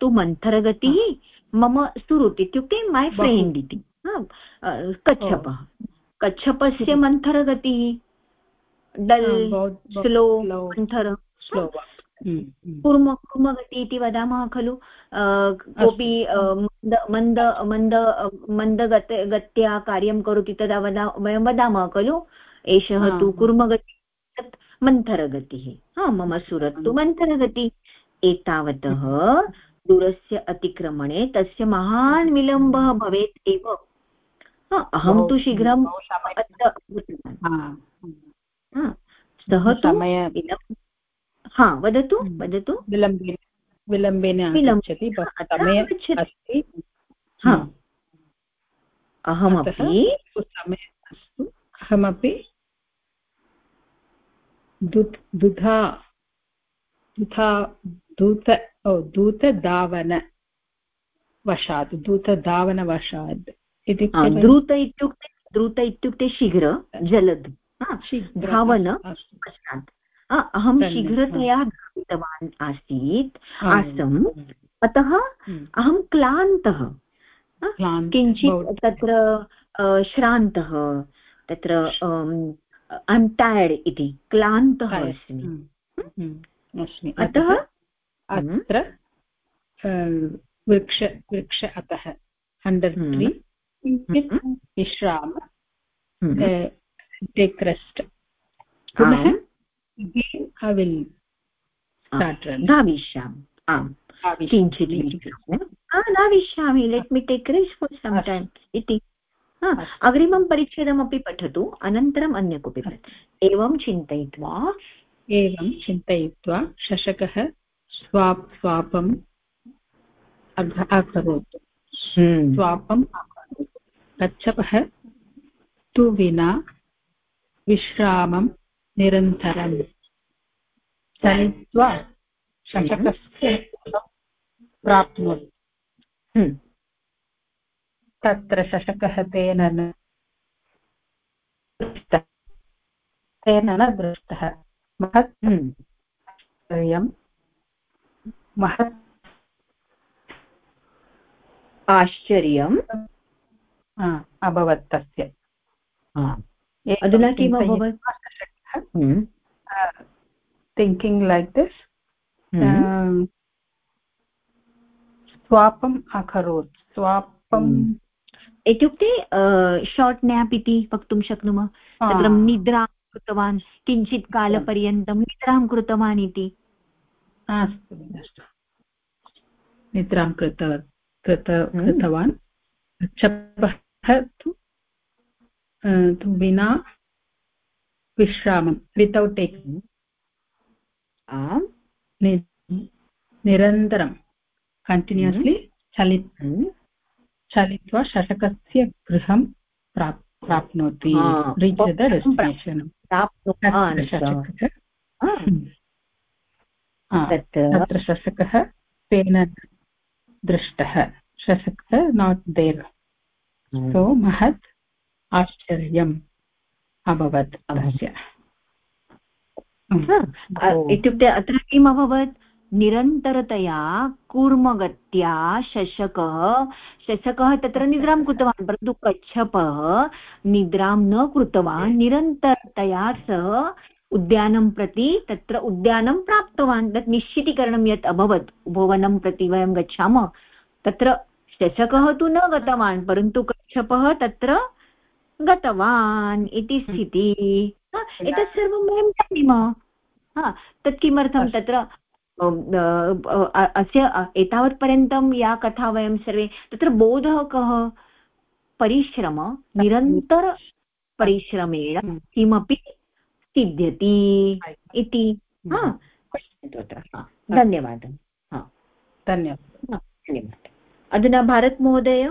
तु मन्थरगतिः मम सुरुत् इत्युक्ते मै फ्रेण्ड् इति। कच्छपः। कच्छपस्य मन्थरगतिः। डल् स्लो मन्थर। कुर्म कुर्मगति इति वदामः खलु कोऽपि मन्द मन्द मन्दगत गत्या कार्यं करोति तदा वदा वयं वदामः खलु एषः तु कुर्मगति तत् मन्थरगतिः हा मम सुरत् तु मन्थरगति एतावतः दूरस्य अतिक्रमणे तस्य महान् विलम्बः भवेत् एव अहं तु शीघ्रं सः तु हा वदतु हम्म। वदतु।
विलम्बेन विलम्बेन आगच्छति अस्ति।
हम्म। अहमपि।
समयः अस्तु। अहमपि। दुधा दुधा दूत दूतधावन वशात् दूतधावनवशात्
इति द्रुत इत्युक्ते द्रुत इत्युक्ते शीघ्र जलद्। धावन। अहं शीघ्रतया धावितवान् आसीत् आसम्। अतः हम्म। अहं क्लान्तः किञ्चित् तत्र श्रान्तः तत्र ऐ एम् टयर्ड् इति क्लान्तः अस्मि।
हम्म। हम्म। अतः अत्र वृक्ष वृक्ष अतः अण्डर् ट्री। विश्राम टेक् रेस्ट् पुनः again i will start running.
आम् किञ्चित् धाविष्यामि let me take rest for some time इति अग्रिमं परिच्छेदमपि पठतु अनन्तरम् अन्य कोऽपि एवं चिन्तयित्वा
एवं चिन्तयित्वा शशकः स्वाप् स्वापम् अकरोत् स्वापम् अकरोत् कच्छपः तु विना विश्रामं निरन्तरं चलित्वा शशकस्य प्राप्नोति हम्म। तत्र शशकः तेन न तेन न दृष्टः। महत् महत्
आश्चर्यम्
अभवत् तस्य।
अधुना किम् अभवत्?
Hmm. uh, thinking like this. Hmm. स्वापम् अकरोत् स्वापम्
इत्युक्ते शार्ट् नेप् इति वक्तुं शक्नुमः तत्र निद्रां कृतवान् किञ्चित् कालपर्यन्तं निद्रां कृतवान् इति
अस्तु निद्रां कृत कृत कृतवान् तु विना विश्रामं वितौट् टेकिङ्ग् आम् निरन्तरं कण्टिन्यूस्लि चलि चलित्वा शशकस्य गृहं प्राप् प्राप्नोति रीच् द डेस्टिनेशन् तत्र शशकः। तेन दृष्टः। शशकः नाट् देर् सो महत् आश्चर्यम्। अभवत् तस्य
इत्युक्ते अत्र किम् अभवत्? निरन्तरतया कूर्मगत्या शशकः शशकः तत्र निद्रां कृतवान् परन्तु कच्छपः निद्रां न कृतवान्। निरन्तरतया सः उद्यानं प्रति तत्र उद्यानं प्राप्तवान्। तत् निश्चितीकरणं यत् अभवत् उपवनं प्रति वयं गच्छामः तत्र शशकः तु न गतवान् परन्तु कच्छपः तत्र गतवान् इति स्थितिः। एतत् सर्वं वयं जानीमः। तत् किमर्थं तत्र अस्य एतावत्पर्यन्तं या कथा वयं सर्वे तत्र बोधः कः? परिश्रम निरन्तरपरिश्रमेण किमपि सिद्ध्यति इति। धन्यवादः।
धन्यवादः।
धन्यवादः। अधुना भारतमहोदय।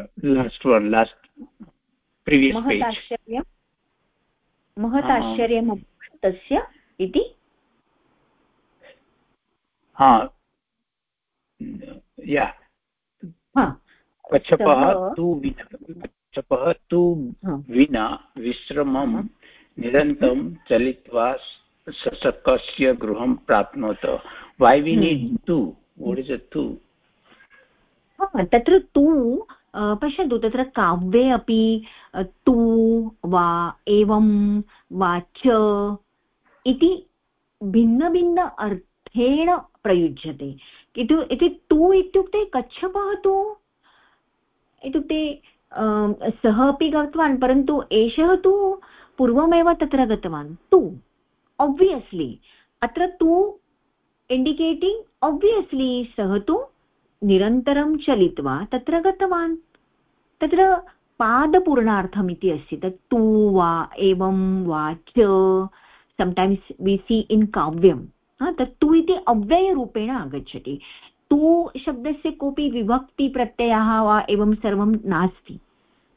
लास्ट् वन् लास्ट् प्रीवियस्
महदाश्चर्यं महदाश्चर्यं तस्य इति?
हा। या। कच्छपः तु कच्छपः तु विना विश्रमं निरन्तं चलित्वा शशकस्य गृहं प्राप्नोत। Why we need to vote is a to
तत्र तु पश्यन्तु तत्र काव्ये अपि तु, वा, एवं, वा च इति भिन्नभिन्न अर्थेन प्रयुज्यते। किन्तु इति तु इत्युक्ते कच्छपः तु, इत्युक्ते सः अपि गतवान्, परन्तु एषः तु पूर्वमेव तत्र गतवान्। तु आब्वियस्लि अत्र तु इण्डिकेटिङ्ग् आब्वियस्लि सः तु निरन्तरं चलित्वा तत्र गतवान्। तत्र पादपूर्णार्थम् इति अस्ति। तत् तु वा एवं वा च सम्टैम्स् वि सि इन् काव्यं तत् तु इति अव्ययरूपेण आगच्छति। तु शब्दस्य कोऽपि विभक्तिप्रत्ययः वा एवं सर्वं नास्ति।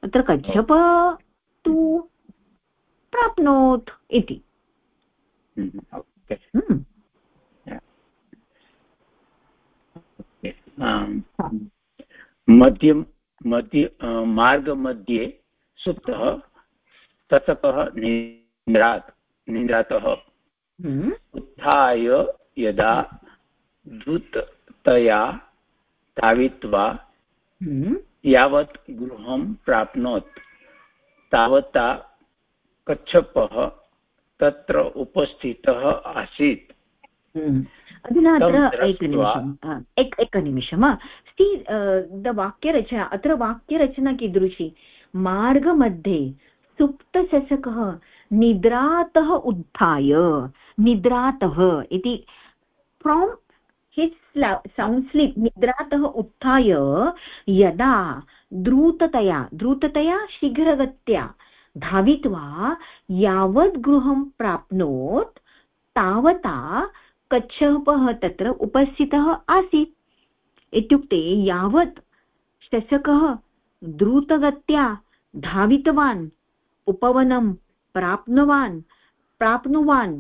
तत्र कच्छप तु प्राप्नोत् इति।
मध्यं मध्ये मार्गमध्ये सुप्तः ततपः निन्द्रात् निन्द्रातः हम्म। उत्थाय यदा द्रुततया धावित्वा हम्म। यावत् गृहं प्राप्नोत् तावता कच्छपः तत्र उपस्थितः आसीत्।
अधुना अत्र एकनिमिषम् एक एकनिमिषम् सी द वाक्यरचना अत्र वाक्यरचना कीदृशी मार्गमध्ये सुप्तशशकः निद्रातः उत्थाय निद्रातः इति फ्रोम् हिस् सौण्ड् स्लिप् निद्रातः उत्थाय यदा द्रुततया द्रुततया शीघ्रगत्या धावित्वा यावत् गृहं प्राप्नोत् तावता कच्छपः तत्र उपस्थितः आसीत्। इत्युक्ते यावत् शशकः द्रुतगत्या धावितवान्, उपवनं प्राप्नुवान् प्राप्नुवान्।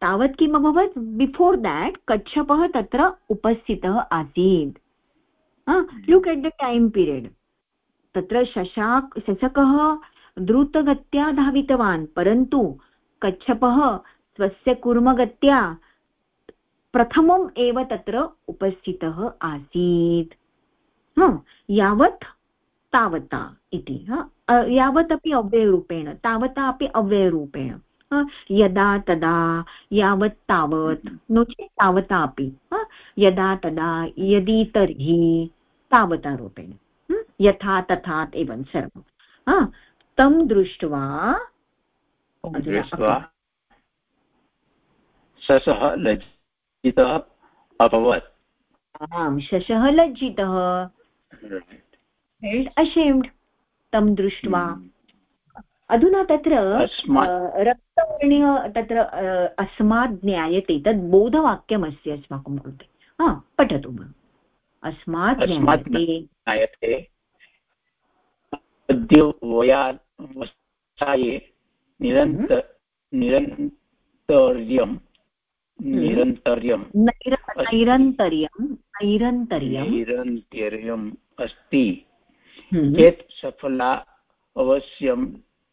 तावत् किम् अभवत्? बिफोर् देट् कच्छपः तत्र उपस्थितः आसीत्। Look at the time period तत्र शशाक्, शशकः द्रुतगत्या धावितवान्, परन्तु कच्छपः स्वस्य कुर्मगत्या प्रथमम् एव तत्र उपस्थितः आसीत्। यावत् तावता इति यावत् अपि अव्ययरूपेण तावता अपि अव्ययरूपेण यदा तदा यावत् तावत् नो चेत् तावता अपि यदा तदा यदि तर्हि तावता रूपेण यथा तथा एवं सर्वं तं दृष्ट्वा
दृष्ट्वा सः लज्जितः अभवत्।
आम् शशः लज्जितः अशेम्ड् तं दृष्ट्वा। हम्म। अधुना तत्र रक्तवर्णीय तत्र अस्मात् ज्ञायते तद् बोधवाक्यमस्ति अस्माकं कृते। हा पठतु अस्मात् ज्ञायते।
अद्य वयावस्थाये निरन्त हम्म। निरन्तर्यं निरन्तर्यं
नैरन्तर्यं नैरन्तर्यं
नैरन्तर्यम् अस्ति।
हम्म।
चेत् सफला अवश्यं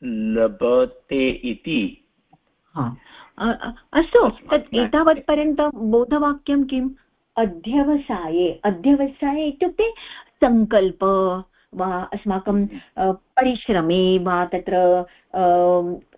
लभते इति।
अस्तु तत् एतावत्पर्यन्तं बोधवाक्यं किम्? अध्यवसाये। अध्यवसाये इत्युक्ते सङ्कल्प वा अस्माकं। परिश्रमे वा तत्र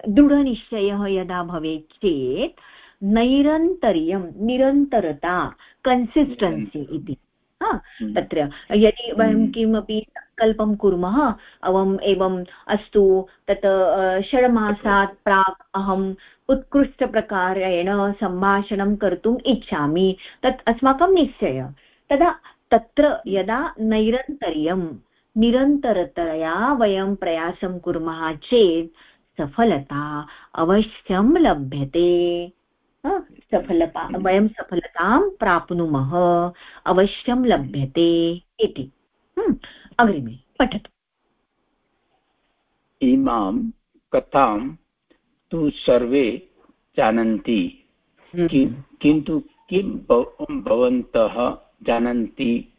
दृढनिश्चयः यदा भवेत् चेत् नैरन्तर्यं निरन्तरता कन्सिस्टेन्सि इति। हम्म। तत्र यदि वयं हम्म। किमपि सङ्कल्पं कुर्मः अवम् एवम् अस्तु तत् षड्मासात् प्राक् अहम् उत्कृष्टप्रकारेण सम्भाषणं कर्तुम् इच्छामि। तत् अस्माकं निश्चय। तदा तत्र यदा नैरन्तर्यं निरन्तरतया वयं प्रयासं कुर्मः चेत् सफलता अवश्यं लभ्यते। सफलता वयं सफलतां प्राप्नुमः अवश्यं लभ्यते इति। अग्रिमे पठतु।
इमां कथां तु सर्वे जानन्ति। हम्म। किन्तु किं भवन्तः जानन्ति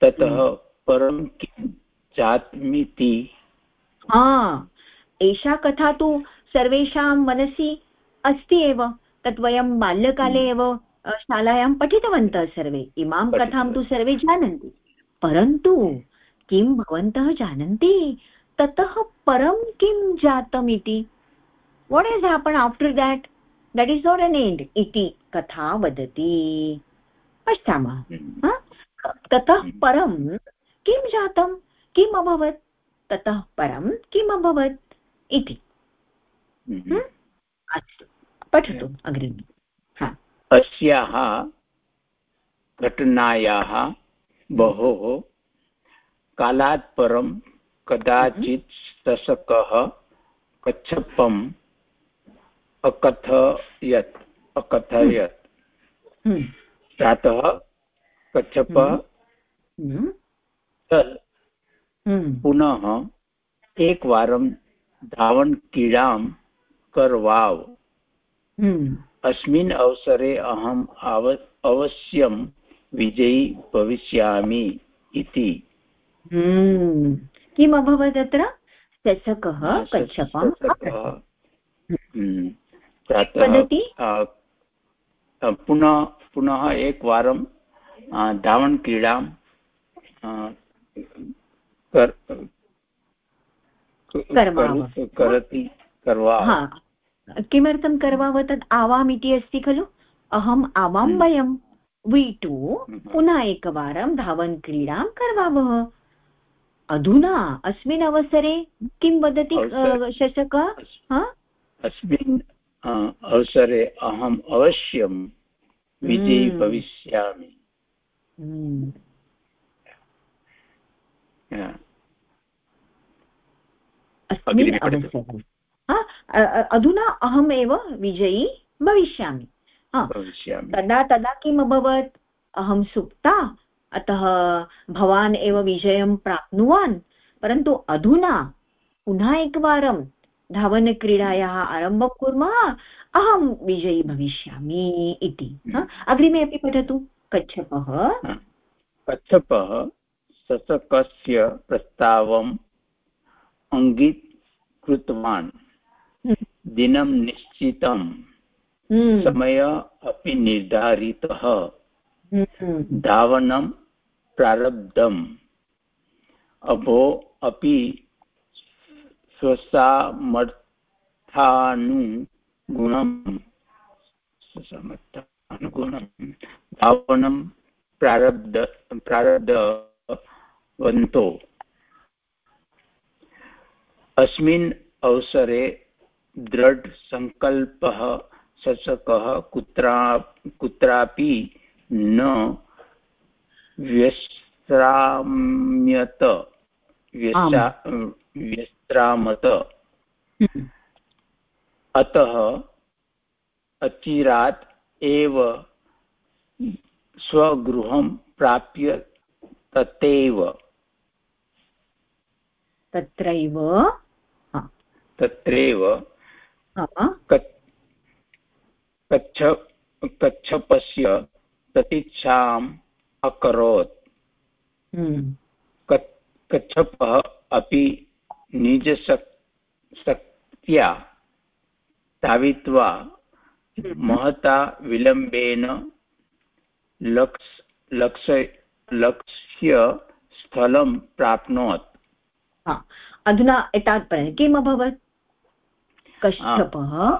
ततः हम्म। परं किं जातमिति?
हा एषा कथा तु सर्वेषां मनसि अस्ति एव। तत् वयं बाल्यकाले एव शालायां पठितवन्तः सर्वे। इमां कथां तु सर्वे जानन्ति। परन्तु किं भवन्तः जानन्ति? ततः परं किं जातम् इति what is happen after that that is not an end इति कथा वदति। पश्यामः। हम्म। ततः हम्म। परं किं जातं? किम् अभवत्? ततः परं किम् अभवत्? इति। हम्म। अस्तु। पठतु अग्रिमे
अस्याः घटनायाः बहोः कालात् परं कदाचित् शशकः कच्छपम् अकथयत् अकथयत्
हम्म।
प्रातः कच्छपः
हम्म। हम्म।
पुनः एकवारं धावनक्रीडां कर्वाव अस्मिन् अवसरे अहम् अव अवश्यं विजयी भविष्यामि इति।
हम्म। किम् अभवत् अत्र? कच्छपं?
हम्म। पुनः पुनः एकवारं धावनक्रीडां करोति कर्वा।
किमर्थं कर्वाव तत् आवाम् इति अस्ति खलु? अहम् आवां हम्म। वयं। वि टु पुनः एकवारं धावनक्रीडां करवावः। अधुना अस्मिन् अवसरे किं वदति शशक?
अस्मिन् अवसरे अहम् अवश्यं विजयी हम्म। भविष्यामि।
हम्म। अस्मिन् अवसरे। अधुना अहमेव विजयी भविष्यामि। तदा तदा किम् अभवत्? अहं सुप्ता अतः भवान् एव विजयं प्राप्नुवान्। परन्तु अधुना पुनः एकवारं धावनक्रीडायाः आरम्भं कुर्मः अहं विजयी भविष्यामि इति। अग्रिमे अपि पठतु कच्छपः।
कच्छपः शशकस्य प्रस्तावम् अङ्गीकृतवान्। हम्म। *laughs* दिनं निश्चितं।
हम्म।
समय अपि निर्धारितः।
हम्म।
धावनं प्रारब्धम्। अभो अपि स्वसामर्थानुगुणं स्वसामर्थानुगुणं धावनं प्रारब्ध प्रारब्धवन्तो। अस्मिन् अवसरे दृढसङ्कल्पः शशकः कुत्रा कुत्रापि न व्यस्राम्यत। व्यस्रामत।
हम्म।
अतः अचिरात् एव स्वगृहं प्राप्य तत्रैव।
तत्रैव
तत्रैव। कच्छ कच्छपस्य प्रतीक्षाम् अकरोत्।
हम्म।
कच्छपः अपि निजशक्त्या धावित्वा
हम्म।
महता विलम्बेन लक्ष लक्ष्य लक्ष्यस्थलं प्राप्नोत्।
अधुना एतावत् किम् अभवत्? कच्छपः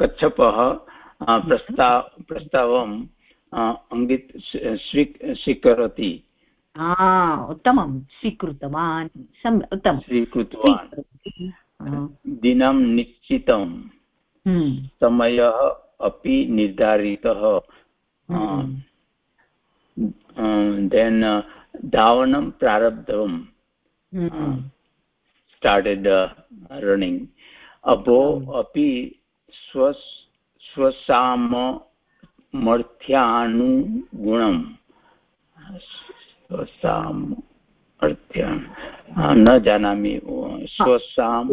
कच्छपः प्रस्ता प्रस्तावम् अङ्गित् स्वी स्वीकरोति।
उत्तमं। स्वीकृतवान्। उत्तमं।
स्वीकृतवान्। दिनं निश्चितं
हम्म।
समयः अपि निर्धारितः। देन् धावनं प्रारब्धं started uh, running. अभो अपि स्व स्वसामर्थ्यानुगुणं स्वसामर्थ्या न जानामि स्वसाम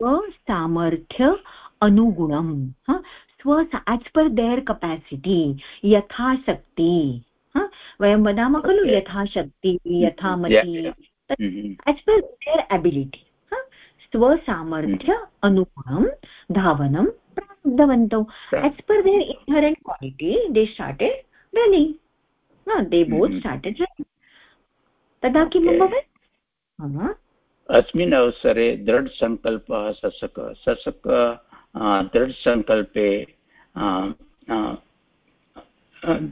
सामर्थ्य अनुगुणं स्व एस् पर् देर् कपेसिटि यथाशक्ति वयं वदामः खलु यथाशक्ति यथामति एस् पर् देर् एबिलिटि स्वसामर्थ्य अनुगुणं धावनं प्रारब्धवन्तौ as per their inherent quality they started running they both started running तदा किम् अभवत्
अस्मिन् अवसरे दृढसङ्कल्पः ससक ससक दृढसङ्कल्पे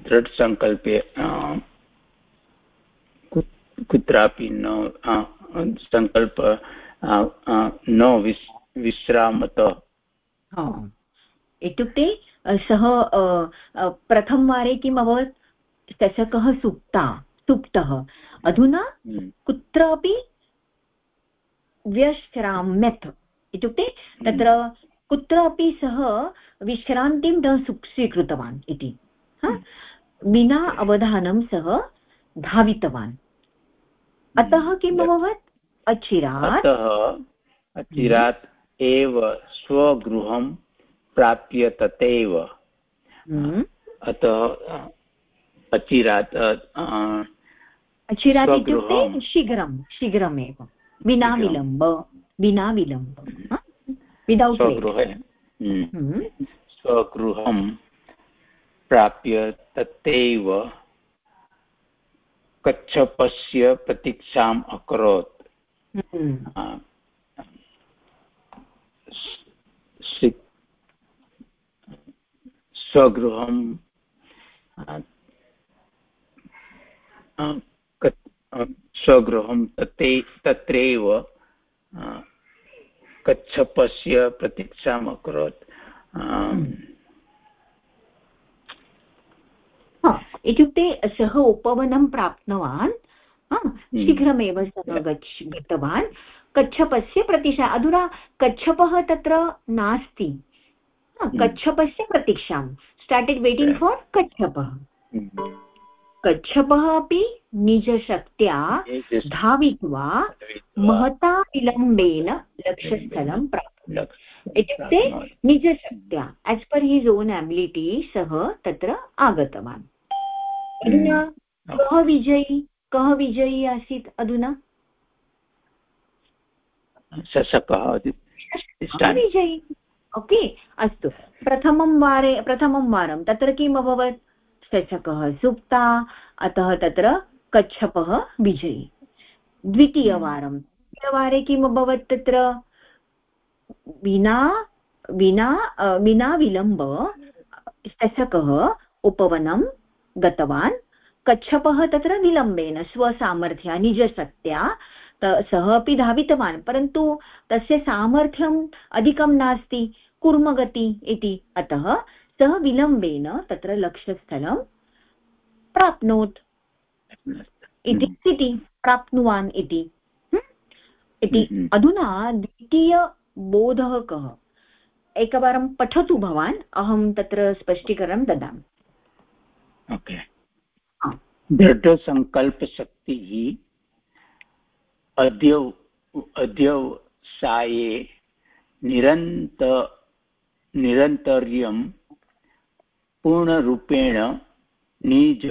दृढसङ्कल्पे कुत्रापि न सङ्कल्प न विस् विश्रामत।
इत्युक्ते सः प्रथमवारे किम् अभवत्? शशकः सुप्ता सुप्तः। अधुना हम्म। कुत्रापि व्यश्राम्यत्। इत्युक्ते तत्र कुत्रापि सः विश्रान्तिं न स्वीकृतवान् इति। विना अवधानं सः धावितवान्। अतः किम् अभवत्? अचिरात्।
अचिरात् एव स्वगृहं प्राप्य तथैव। हम्म। अतः अचिरात्
अचिरात् इत्युक्ते शीघ्रं शीघ्रमेव। विना विलम्ब विना विलम्ब विदौट्
स्वगृहं प्राप्य तथैव। कच्छपस्य प्रतीक्षाम् अकरोत्। स्वगृहं स्वगृहं तते तत्रैव कच्छपस्य प्रतीक्षाम् अकरोत्।
इत्युक्ते सः उपवनं प्राप्तवान् शीघ्रमेव सः गच्छ गतवान्। कच्छपस्य प्रतीक्षा अधुना कच्छपः तत्र नास्ति। कच्छपस्य प्रतीक्षां स्टार्टेड् वेटिङ्ग् फार् कच्छपः। कच्छपः अपि निजशक्त्या धावित्वा महता विलम्बेन लक्ष्यस्थलं प्राप्तवान् इत्युक्ते निजशक्त्या as per his own ability सः तत्र आगतवान्। अधुना कः विजयी कः विजयी आसीत् अधुना? विजयी? ओके अस्तु। प्रथमं वारे प्रथमं वारं। तत्र किम् अभवत्? शचकः सुप्ता अतः तत्र कच्छपः विजयी। द्वितीयवारं द्वितीयवारे किम् अभवत् तत्र? विना विना विना विलम्ब शचकः उपवनं गतवान्। कच्छपः तत्र विलम्बेन स्वसामर्थ्या निजशक्त्या सः अपि धावितवान् परन्तु तस्य सामर्थ्यम् अधिकं नास्ति कुर्मगति इति। अतः सः विलम्बेन तत्र लक्ष्यस्थलं प्राप्नोत् इति स्थिति प्राप्नुवान् इति। इति अधुना द्वितीयबोधः कः एकवारं पठतु भवान् अहं तत्र स्पष्टीकरणं ददामि।
ओके। दृढसङ्कल्पशक्तिः अद्य अद्य साये निरन्त निरन्तर्यं पूर्णरूपेण निज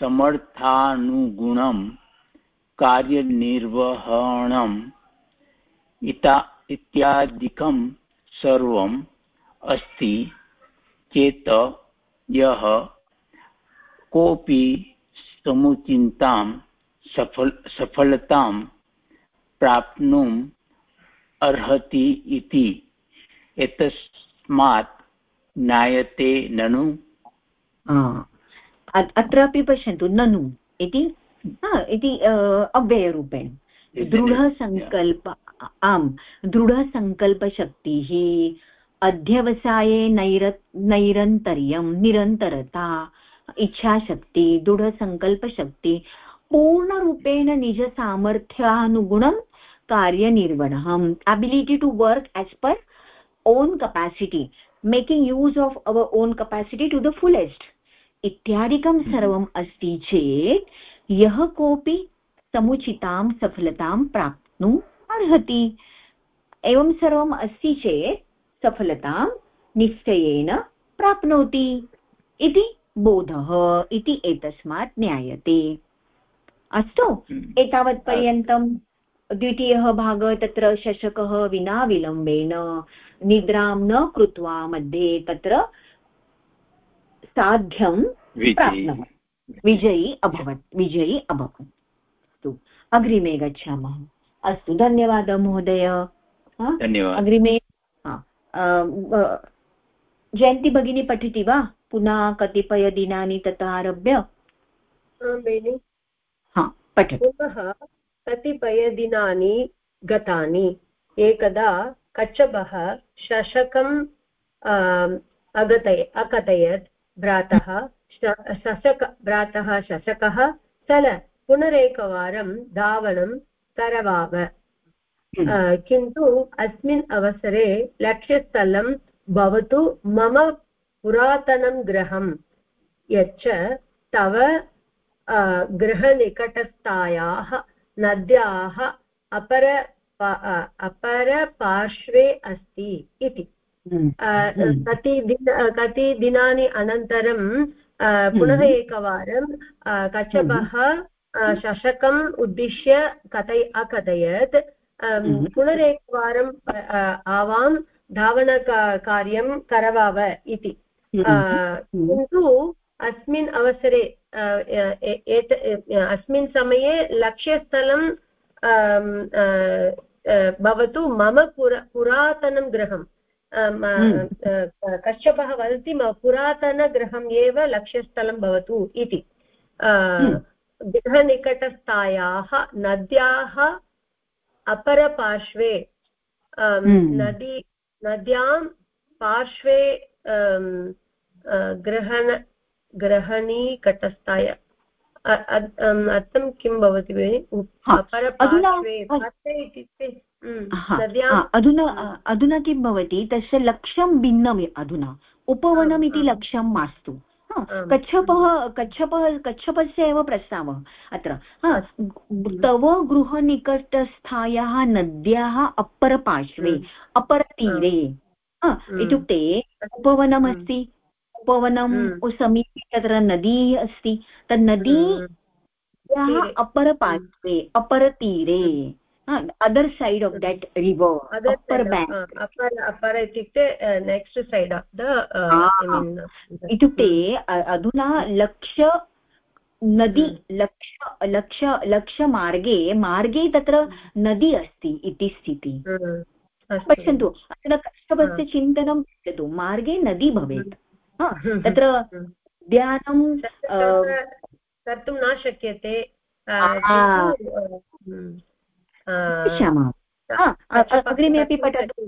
समर्थानुगुणं कार्यनिर्वहणम् इता, इत्यादिकं सर्वम् अस्ति चेत् यः कोऽपि समुचितां सफल सफलतां प्राप्नुम् अर्हति इति। एतस्मात् ज्ञायते ननु।
अत्रापि पश्यन्तु ननु इति इति अव्ययरूपेण। दृढसङ्कल्प आम् दृढसङ्कल्पशक्तिः अध्यवसाये नैर नैरन्तर्यं निरन्तरता इच्छाशक्ति दृढसङ्कल्पशक्ति पूर्णरूपेण निजसामर्थ्यानुगुणं कार्यनिर्वहणम्। Ability to work as per own capacity making use of our own capacity to the fullest. इत्यादिकं सर्वम् अस्ति चेत् यः कोऽपि समुचितां सफलतां प्राप्तुम् अर्हति। एवं सर्वम् अस्ति चेत् सफलतां निश्चयेन प्राप्नोति। इति बोधः इति एतस्मात् ज्ञायते। अस्तु हम्म। एतावत्पर्यन्तं द्वितीयः भागः तत्र शशकः विना विलम्बेन निद्रां न कृत्वा मध्ये तत्र साध्यं प्राप्नोत् विजयी अभवत् विजयी अभवत्। अस्तु अग्रिमे गच्छामः। अस्तु धन्यवादः महोदय। अग्रिमे जयन्ती भगिनी पठति वा? पुनः कतिपयदिनानि ततः आरभ्य?
पुनः कतिपयदिनानि गतानि। एकदा कच्छपः शशकम् अगतय अकथयत् भ्रातः शशक भ्रातः शशकः चल पुनरेकवारं धावनं करवाव। हम्म। किन्तु अस्मिन् अवसरे लक्ष्यस्थलं भवतु मम पुरातनं गृहं यच्च तव गृहनिकटस्थायाः नद्याः अपर अपरपार्श्वे अस्ति इति। हम्म, हम्म। कति दिन कति दिनानि अनन्तरं पुनः हम्म। एकवारं कच्छपः शशकम् उद्दिश्य कथय अकथयत्। पुनरेकवारं आवां धावनकार्यं करवाव इति। किन्तु अस्मिन् अवसरे अस्मिन् समये लक्ष्यस्थलं भवतु मम पुरा पुरातनं गृहं हम्म। कश्यपः वदति पुरातनगृहम् एव लक्ष्यस्थलं भवतु इति हम्म। गृहनिकटस्थायाः नद्याः अपरपार्श्वे हम्म। नदी नद्यां पार्श्वे गृहण ग्रहणीकटस्थाय। अर्थं किं भवति इत्युक्ते
अधुना अधुना किं भवति? तस्य लक्ष्यं भिन्नम् अधुना। उपवनम् इति लक्ष्यं मास्तु। कच्छपः कच्छपः कच्छपस्य एव प्रस्तावः अत्र। तव गृहनिकटस्थायाः नद्याः अपरपार्श्वे अपरतीरे। इत्युक्ते उपवनमस्ति। उपवनं। समीपे तत्र नदी अस्ति तद् नदी। अपरपार्श्वे अपरतीरे other side of that river upper bank
अपर अपर इत्युक्ते नेक्स्ट् सैड् आफ् द
इत्युक्ते अधुना लक्ष्य नदी। लक्ष्य लक्ष्य लक्ष्यमार्गे मार्गे तत्र नदी अस्ति इति स्थितिः पश्यन्तु अधुना कष्टपस्य चिन्तनं पश्यतु मार्गे नदी भवेत् तत्र ध्यानं
कर्तुं न शक्यते
अग्रिमे अपि पठतु।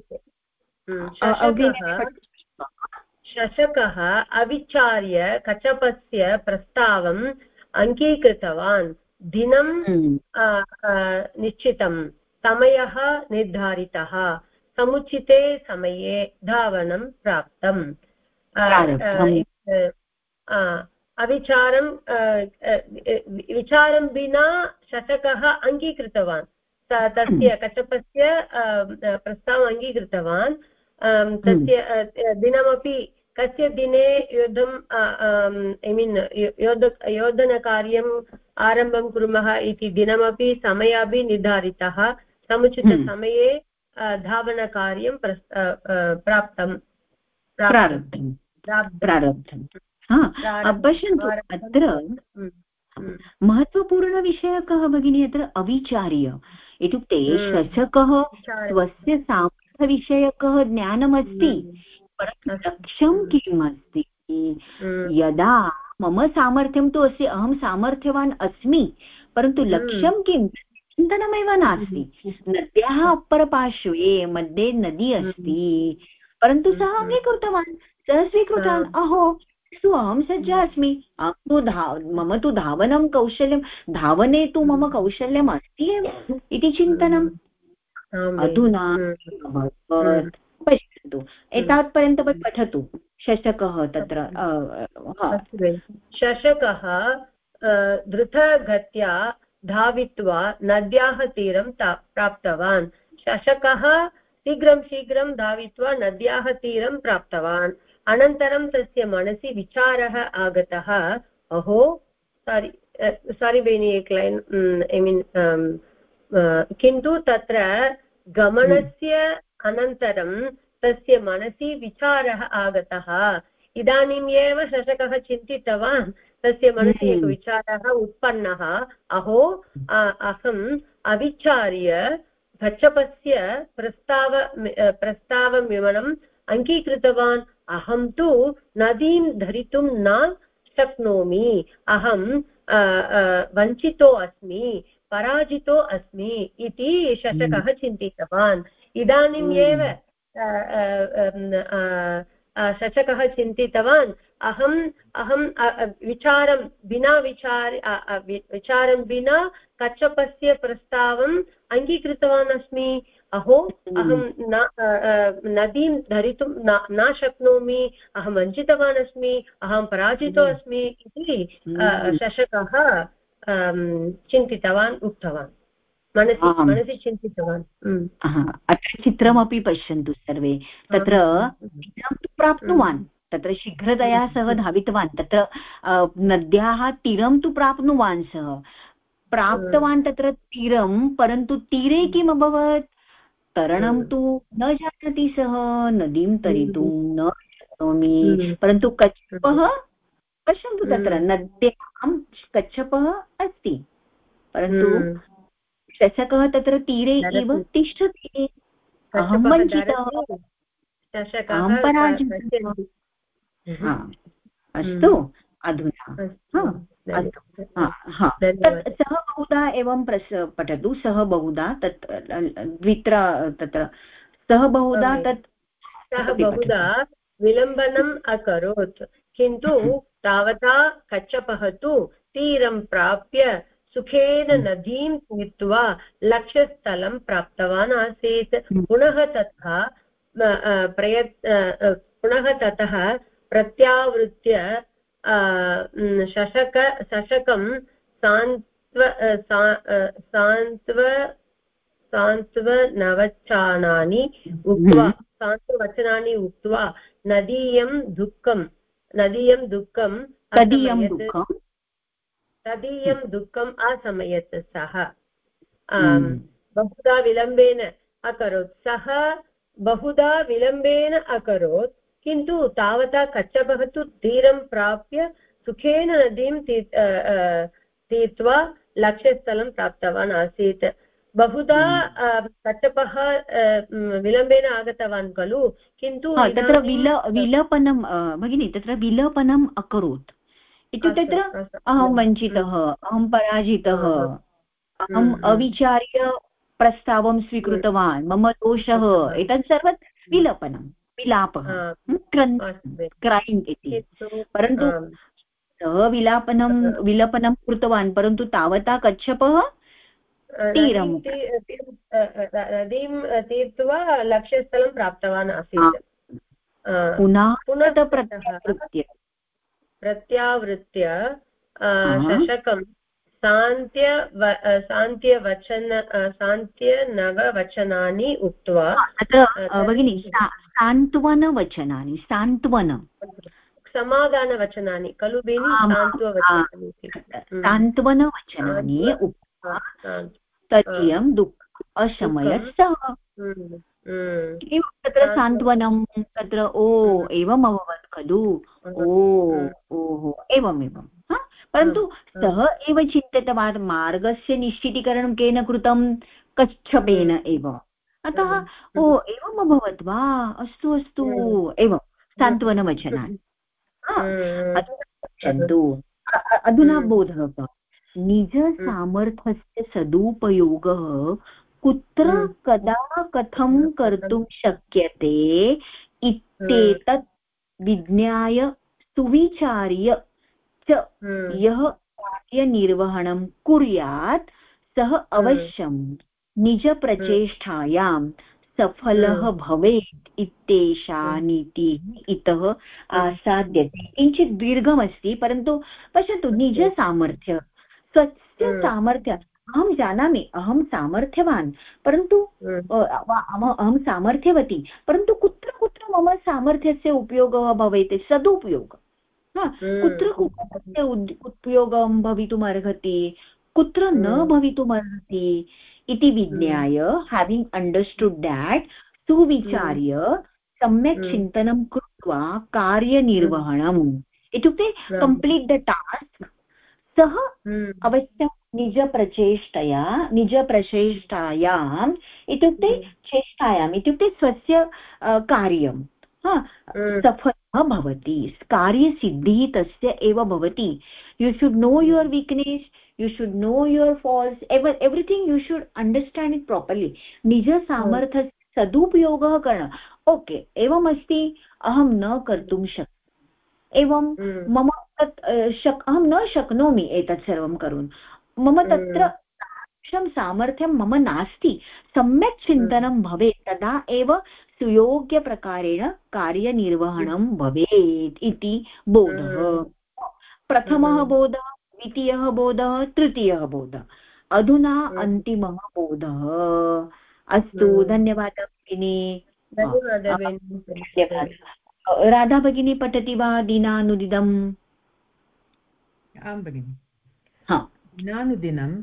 शशकः अविचार्य कचपस्य प्रस्तावम् अङ्गीकृतवान्। दिनं निश्चितं समयः निर्धारितः। समुचिते समये धावनं प्राप्तम्। अविचारं विचारं विना शतकः अङ्गीकृतवान्। तस्य कच्छपस्य प्रस्तावम् अङ्गीकृतवान्। तस्य दिनमपि कस्य दिने युद्धं ऐ मीन् योद्ध योद्धनकार्यम् आरम्भं कुर्मः इति दिनमपि समयः निर्धारितः। समुचितसमये धावनकार्यं प्राप्तं।
प्रारब्धम्। प्रारब्धम्। पश्यन्तु अत्र हम्म, हम्म। महत्त्वपूर्णविषयकः भगिनी अत्र अविचार्य। इत्युक्ते
हम्म।
शशकः स्वस्य सामर्थ्यविषयकः ज्ञानमस्ति परन्तु लक्ष्यं किम् अस्ति यदा मम सामर्थ्यं तु अस्ति अहं सामर्थ्यवान् अस्मि परन्तु लक्ष्यं किं? चिन्तनमेव नास्ति। नद्याः अपरपार्श्वे मध्ये नदी अस्ति परन्तु सः अङ्गीकृतवान्। सः स्वीकृतवान् अहो अस्तु अहं सज्जा अस्मि अहं तु धा मम तु धावनं कौशल्यं धावने तु मम कौशल्यम् अस्ति एव इति चिन्तनम्। अधुना पश्यन्तु एतावत्पर्यन्तं पठतु। शशकः तत्र
शशकः द्रुतगत्या धावित्वा नद्याः तीरं प्राप्तवान्। शशकः शीघ्रं शीघ्रं धावित्वा नद्याः तीरं प्राप्तवान्। अनन्तरं तस्य मनसि विचारः आगतः। अहो सारि सारि बेनि एक लैन् ऐ मीन् किन्तु तत्र गमनस्य अनन्तरं तस्य मनसि विचारः आगतः। इदानीम् एव शशकः चिन्तितवान् तस्य मनसि एकः हम्म। विचारः उत्पन्नः। अहो अहम् अविचार्य कच्छपस्य प्रस्ताव प्रस्तावविवरणम् अङ्गीकृतवान्। अहं तु नदीं धरितुं न शक्नोमि। अहं वञ्चितो अस्मि पराजितो अस्मि इति शशकः हम्म। चिन्तितवान्। इदानीम् एव शशकः चिन्तितवान्। अहम् अहं विचारं विना विचार विचारं विना कच्छपस्य प्रस्तावम् अङ्गीकृतवान् अस्मि। अहो अहं न नदीं धरितुं न शक्नोमि अहं वञ्चितवान् अस्मि अहं पराजितो हम्म। अस्मि इति हम्म। शशकः चिन्तितवान् उक्तवान्। मनसि मनसि चिन्तितवान्।
अत्र चित्रमपि पश्यन्तु सर्वे। तत्र प्राप्नुवान्। तत्र शीघ्रतया सः धावितवान्। तत्र नद्याः तीरं तु प्राप्नुवान् सः। प्राप्तवान् तत्र तीरं परन्तु तीरे किम् अभवत्? तरणं तु न जानाति सः नदीं तरितुं न शक्नोमि। परन्तु कच्छपः पश्यन्तु तत्र नद्यां कच्छपः अस्ति। परन्तु चषकः तत्र तीरे एव तिष्ठति। अहं वञ्चितः। अहं पराजितः। अस्तु अधुना। सः बहुधा एवं प्रश् पठतु सः बहुधा तत् द्वित्र तत्र सः बहुधा तत्
सः बहुधा विलम्बनम् अकरोत् किन्तु तावता कच्छपः तु तीरं प्राप्य सुखेन हम्म। नदीं तीर्त्वा लक्ष्यस्थलं प्राप्तवान् आसीत् हम्म। पुनः तथा प्रयत् पुनः ततः प्रत्यावृत्य शशक शशकं सान्त्व सान्त्व सान्त्वनवचानानि उक्त्वा हम्म। सान्त्ववचनानि उक्त्वा नदीयं दुःखं नदीयं दुःखं तदीयं दुःखम् असमयत् सः हम्म। बहुधा विलम्बेन अकरोत् सः बहुधा विलम्बेन अकरोत् किन्तु तावता कच्छपः तु तीरं प्राप्य सुखेन नदीं तीर्त्वा लक्ष्यस्थलं प्राप्तवान् आसीत्। बहुधा हम्म। कच्छपः विलम्बेन आगतवान् खलु किन्तु
तत्र विल विलपनं भगिनि तत्र विलपनम् अकरोत्। इत्युक्ते तत्र अहं वञ्चितः अहं पराजितः। अहम् अविचार्य प्रस्तावं स्वीकृतवान् मम दोषः। एतत् सर्वं विलपनं विलापः क्रैम् इति। परन्तु सः विलापनं विलपनं कृतवान् परन्तु तावता कच्छपः तीरं
नदीं तीर्त्वा लक्ष्यस्थलं प्राप्तवान् आसीत्।
पुनः पुनः प्रत्याकृत्य
प्रत्यावृत्य शशकं सान्त्य सान्त्यवचन सान्त्यनववचनानि उक्त्वा
भगिनि सान्त्वनवचनानि सान्त्वन
समाधानवचनानि खलु बेनि
सान्त्वनवचनानि तदीयं दुःख अशमयत् सः तत्र सान्त्वनं तत्र ओ एवम् अभवत् खलु? ओ ओहो एवम् एवं परन्तु सः एव चिन्तितवान् मार्गस्य निश्चितीकरणं केन कृतं? कच्छपेन एव। अतः ओ एवम् अभवत् वा? अस्तु अस्तु एवं। सान्त्वनवचनानि पश्यन्तु अधुना बोधः। निजसामर्थ्यस्य सदुपयोगः कुत्र हम्म। कदा कथं कर्तुं शक्यते इत्येतत् विज्ञाय सुविचार्य च यः कार्यनिर्वहणं कुर्यात् सः अवश्यं निजप्रचेष्टायां सफलः भवेत् इत्येषा नीतिः इतः आसाद्यते किञ्चित् दीर्घमस्ति परन्तु पश्यतु निजसामर्थ्य स्वस्य सामर्थ्य अहं जानामि अहं सामर्थ्यवान् परन्तु अहं सामर्थ्यवती परन्तु कुत्र कुत्र मम सामर्थ्यस्य उपयोगः भवेत् सदुपयोगः। कुत्र कुत्र उपयोगं भवितुम् अर्हति कुत्र न भवितुम् अर्हति इति विज्ञाय हेविङ्ग् अण्डर्स्टुड् देट् सुविचार्य सम्यक् चिन्तनं कृत्वा कार्यनिर्वहणम्। इत्युक्ते कम्प्लीट् द टास्क् सः हम्म। अवश्यं निजप्रचेष्टया निजप्रचेष्टायाम् इत्युक्ते। चेष्टायाम् इत्युक्ते स्वस्य कार्यं। सफलः भवति। कार्यसिद्धिः तस्य एव भवति। You should know your weakness you should know your faults एव everything you should understand it properly निजसामर्थ्यस्य सदुपयोगः करणम् ओके एवमस्ति अहं न कर्तुं शक् एवं हम्म। मम तत् शक् अहं न शक्नोमि एतत् सर्वं करोन्। मम हम्म। तत्र सामर्थ्यं मम नास्ति। सम्यक् चिन्तनं हम्म। भवेत् तदा एव सुयोग्यप्रकारेण कार्यनिर्वहणं भवेत् इति बोधः। प्रथमः बोधः? द्वितीयः बोधः तृतीयः बोधः। अधुना अन्तिमः बोधः। अस्तु धन्यवादः भगिनी। धन्यवादः राधा भगिनी पठति वा दीनानुदिनम्?
आं भगिनि। हा। दिनानुदिनं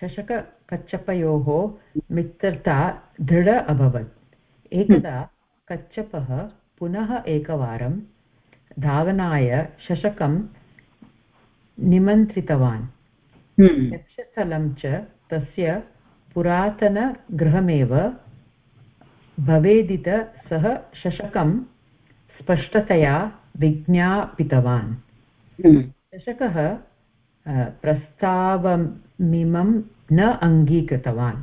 शशककच्छपयोः मित्रता दृढ अभवत्। एकदा कच्छपः पुनः एकवारं धावनाय शशकं निमन्त्रितवान् हम्म। च तस्य पुरातनगृहमेव भवेदित सः शशकं स्पष्टतया विज्ञापितवान् हम्म। दशकः प्रस्तावमिमं न अङ्गीकृतवान्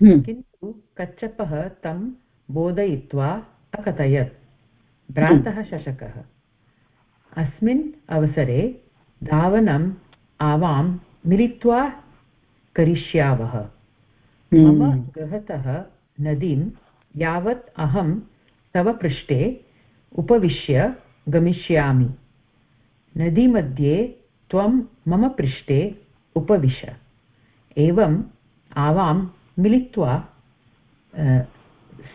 हम्म। किन्तु कच्छपः तं बोधयित्वा अकथयत् भ्रातः शशकः अस्मिन् अवसरे धावनम् आवां मिलित्वा करिष्यावः। मम हम्म। गृहतः नदीं यावत् अहं तव पृष्ठे उपविश्य गमिष्यामि। नदीमध्ये त्वं मम पृष्ठे उपविश। एवम् आवां मिलित्वा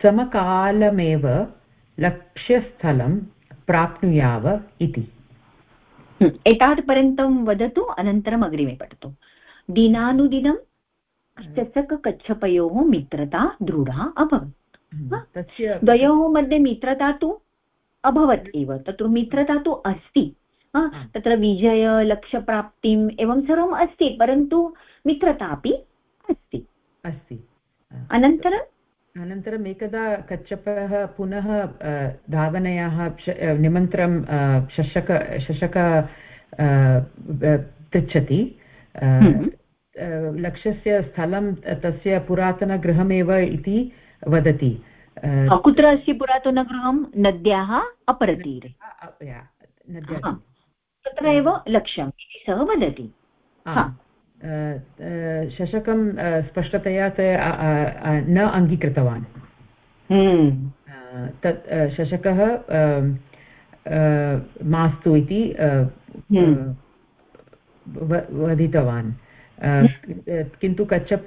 समकालमेव लक्ष्यस्थलं प्राप्नुयाव इति।
एतावत् पर्यन्तं वदतु अनन्तरम् अग्रिमे पठतु। दिनानुदिनं चषककच्छपयोः मित्रता दृढा अभवत्। द्वयोः मध्ये मित्रता तु अभवत् एव तत्र मित्रता तु अस्ति। तत्र विजय लक्ष्यप्राप्तिम् एवं सर्वम् अस्ति परन्तु मित्रता अपि अस्ति।
अस्ति।
अनन्तरम्
अनन्तरम् एकदा कच्छपः पुनः धावनयाः निमन्त्रं शशक शशक पृच्छति हम्म। लक्ष्यस्य स्थलं तस्य पुरातनगृहमेव इति वदति।
कुत्र अस्ति पुरातनगृहं? नद्याः अपरतीरे। तत्र एव लक्ष्यम् इति सः वदति।
शशकं स्पष्टतया न अङ्गीकृतवान् हम्म। तत् शशकः मास्तु इति हम्म। वदितवान् किन्तु कच्छप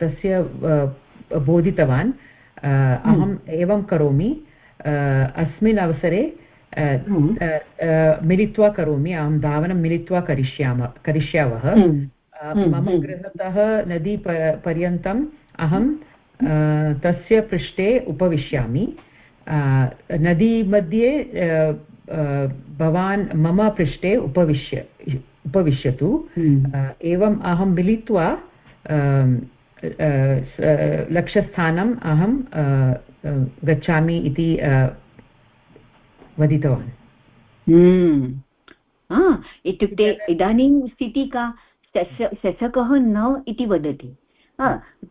तस्य बोधितवान् हम्म। अहम् एवं करोमि अस्मिन् अवसरे हम्म। मिलित्वा करोमि अहं धावनं मिलित्वा करिष्याम करिष्यावः हम्म। मम गृहतः नदी पर्यन्तम् अहं तस्य पृष्ठे उपविशामि नदीमध्ये भवान् मम पृष्ठे उपविश्य उपविशतु एवम् अहं मिलित्वा लक्ष्यस्थानम् अहं गच्छामि इति वदितवान्।
हम्म। इत्युक्ते इदानीं स्थितिः का शशकः न इति वदति।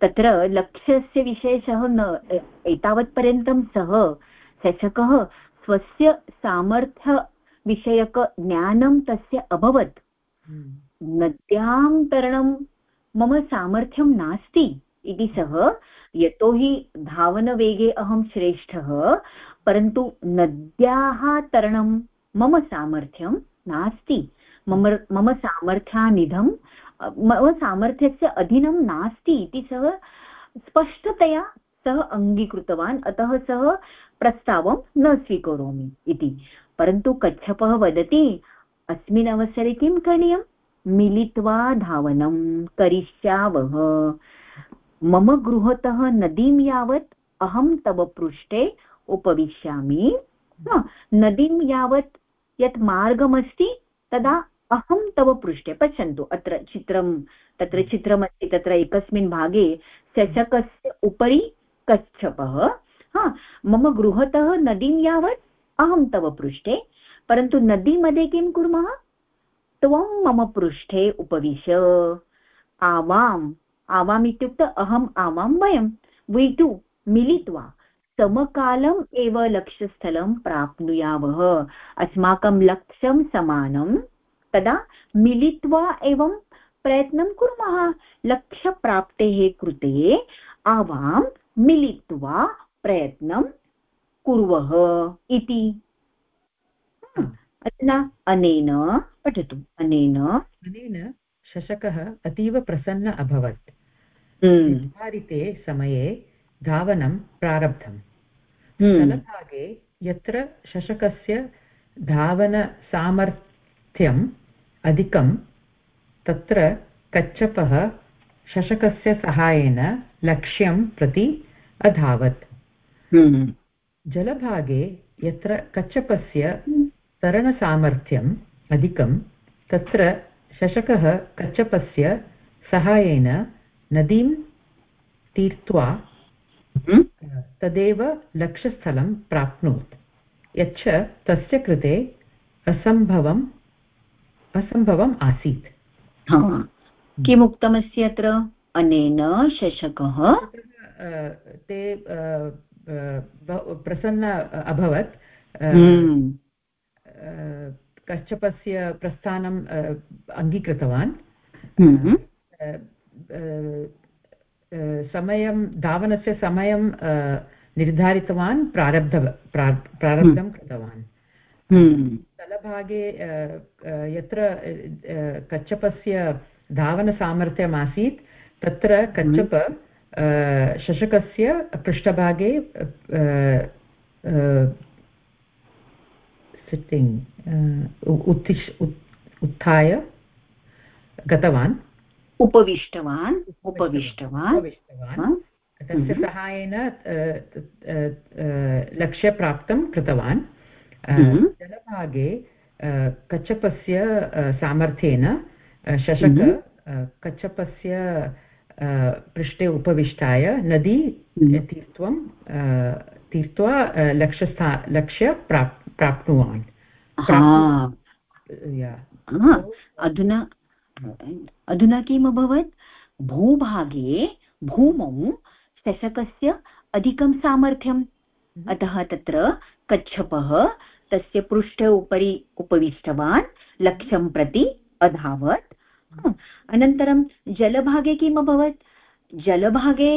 तत्र लक्ष्यस्य विषये सः न एतावत्पर्यन्तं सः शशकः स्वस्य सामर्थ्यविषयकज्ञानं तस्य अभवत्। हम्म। नद्यां तरणं मम सामर्थ्यं नास्ति इति सः यतोहि धावनवेगे अहं श्रेष्ठः परन्तु नद्याः तरणं मम सामर्थ्यं नास्ति। मम मम सामर्थ्यानिधं मम सामर्थ्यस्य अधीनं नास्ति इति सः स्पष्टतया सः अङ्गीकृतवान्, अतः सः प्रस्तावं न स्वीकरोमि इति। परन्तु कच्छपः वदति, अस्मिन् अवसरे किं करणीयं? मिलित्वा धावनं करिष्यावः। मम गृहतः नदीं यावत् अहं तव पृष्ठे उपविशामि नदीं यावत् यत् मार्गमस्ति तदा अहं तव पृष्ठे पश्यन्तु। अत्र चित्रं तत्र चित्रमस्ति तत्र एकस्मिन् भागे शशकस्य उपरि कच्छपः। हा मम गृहतः नदीं यावत् अहं तव पृष्ठे परन्तु नदीमध्ये किं कुर्मः? त्वं मम पृष्ठे उपविश। आवाम् आवाम् इत्युक्ते अहम् आवां वयं। वि टु मिलित्वा समकालम् एव लक्ष्यस्थलं प्राप्नुयावः। अस्माकं लक्ष्यं समानं तदा मिलित्वा एवं प्रयत्नं कुर्मः। लक्ष्यप्राप्तेः कृते आवां मिलित्वा प्रयत्नं कुर्वः इति। अधुना अनेन पठतु अनेन।
अनेन शशकः अतीव प्रसन्न अभवत्। हम्म। निर्धारिते समये धावनं प्रारब्धम्। तलभागे हम्म। यत्र शशकस्य धावनसामर्थ्यम् अधिकं तत्र कच्छपः शशकस्य सहायेन लक्ष्यं प्रति अधावत् हम्म। जलभागे यत्र कच्छपस्य तरणसामर्थ्यम् अधिकं तत्र शशकः कच्छपस्य सहायेन नदीं तीर्त्वा हम्म। तदेव लक्ष्यस्थलं प्राप्नोत् यच्च तस्य कृते असम्भवम् असम्भवम् आसीत्।
किमुक्तमस्ति अत्र? अनेन शशकः।
ते प्रसन्न अभवत्। हम्म। कच्छपस्य प्रस्थानम् अङ्गीकृतवान्। हम्म। समयं धावनस्य समयं निर्धारितवान् प्रारब्ध प्रारब्धं हम्म। कृतवान्। तलभागे यत्र कच्छपस्य धावनसामर्थ्यमासीत् तत्र कच्छप शशकस्य पृष्ठभागे सिट्टिङ्ग् उत्तिष् उत्थाय गतवान्।
उपविष्टवान् उपविष्टवान्
तस्य हम्म। सहायेन लक्ष्यप्राप्तं कृतवान्। हम्म। जलभागे कच्छपस्य सामर्थ्येन शशक हम्म। कच्छपस्य पृष्ठे उपविष्टाय नदी तीर्थं तीर्त्वा लक्ष्यस्था लक्ष्य प्राप् प्राप्नुवान्।
अधुना अधुना किम् अभवत्? भूभागे भूमौ शशकस्य अधिकं सामर्थ्यम्। हम्म। अतः तत्र कच्छपः तस्य पृष्ठे उपरि उपविष्टवान् लक्ष्यं प्रति अधावत्। अनन्तरं जलभागे किम् अभवत्? जलभागे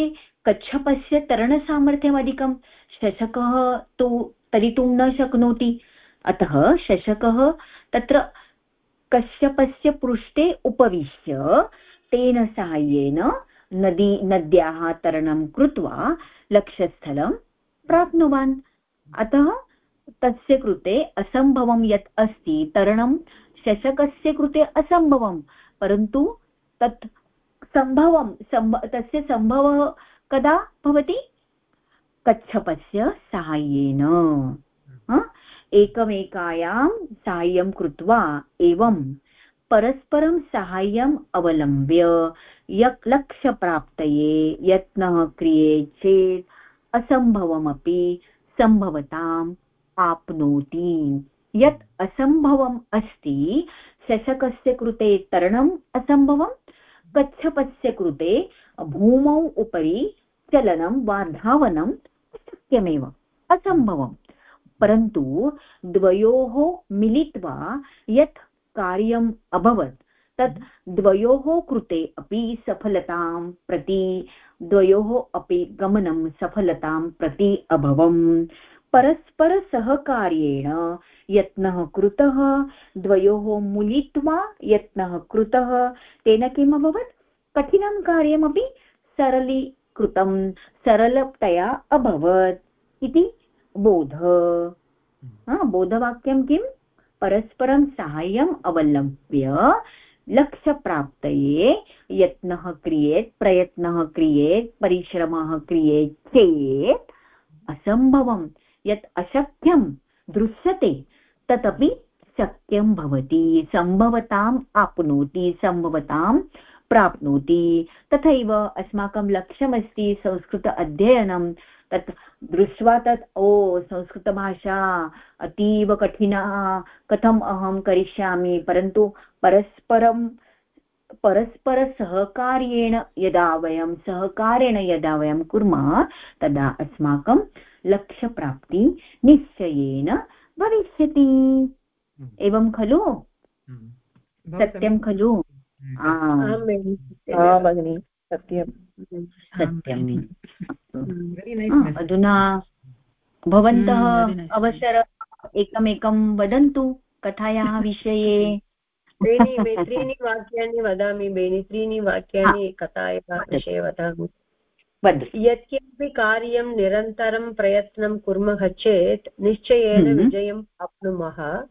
कच्छपस्य तरणसामर्थ्यम् अधिकं शशकः तु तरितुं न शक्नोति। अतः शशकः तत्र कश्यपस्य पृष्ठे उपविश्य तेन साहाय्येन नदी नद्याः तरणं कृत्वा लक्ष्यस्थलं प्राप्नुवान्। अतः तस्य कृते असम्भवं यत् अस्ति, तरणं शशकस्य कृते असम्भवं, परन्तु तत् सम्भवं, सम्भ, तस्य सम्भवः कदा भवति? कच्छपस्य साहाय्येन एकमेकायां साहाय्यं कृत्वा एवं परस्परं साहाय्यम् अवलम्ब्य यत् लक्ष्यप्राप्तये, यत्नः क्रियेत् चेत् असम्भवमपि सम्भवताम् आप्नोति। यत् असम्भवम् अस्ति, शशकस्य कृते तरणम् असम्भवं कच्छपस्य कृते भूमौ उपरि चलनं वा धावनं शक्यमेव असम्भवम् परन्तु द्वयोः मिलित्वा यत् कार्यम् अभवत्, तत् द्वयोः कृते अपि सफलतां प्रति द्वयोः अपि गमनं सफलतां प्रति अभवम्। परस्परसहकार्येण यत्नः कृतः द्वयोः मिलित्वा यत्नः कृतः। तेन किम् अभवत्? कठिनं कार्यमपि सरलीकृतं सरलतया अभवत् इति बोध। बोधवाक्यं किं परस्परं साहाय्यम् अवलम्ब्य लक्ष्यप्राप्तये, यत्नः क्रियेत्, प्रयत्नः क्रियेत्, परिश्रमः क्रियेत् चेत् असम्भवं यत् अशक्यं दृश्यते, तदपि शक्यं भवति, सम्भवताम् आप्नोति सम्भवतां प्राप्नोति। तथैव अस्माकं लक्ष्यमस्ति संस्कृत अध्ययनं तत् दृष्ट्वा तत् ओ संस्कृतभाषा अतीव कठिना कथम् अहं करिष्यामि? परन्तु परस्परं परस्परसहकार्येण यदा वयं सहकारेण यदा वयं कुर्मः तदा अस्माकं लक्ष्यप्राप्ति निश्चयेन भविष्यति। हम्म। एवं खलु? हम्म। सत्यं खलु?
भगिनि। सत्यं
सत्यम्। अधुना भवन्तः अवसर एकमेकं वदन्तु कथायाः *laughs* विषये।
त्रीणि त्रीणि वाक्यानि वदामि बेनि त्रीणि वाक्यानि कथायाः विषये वदामि। यत्किमपि कार्यं निरन्तरं प्रयत्नं कुर्मः चेत् निश्चयेन हम्म। विजयं प्राप्नुमः।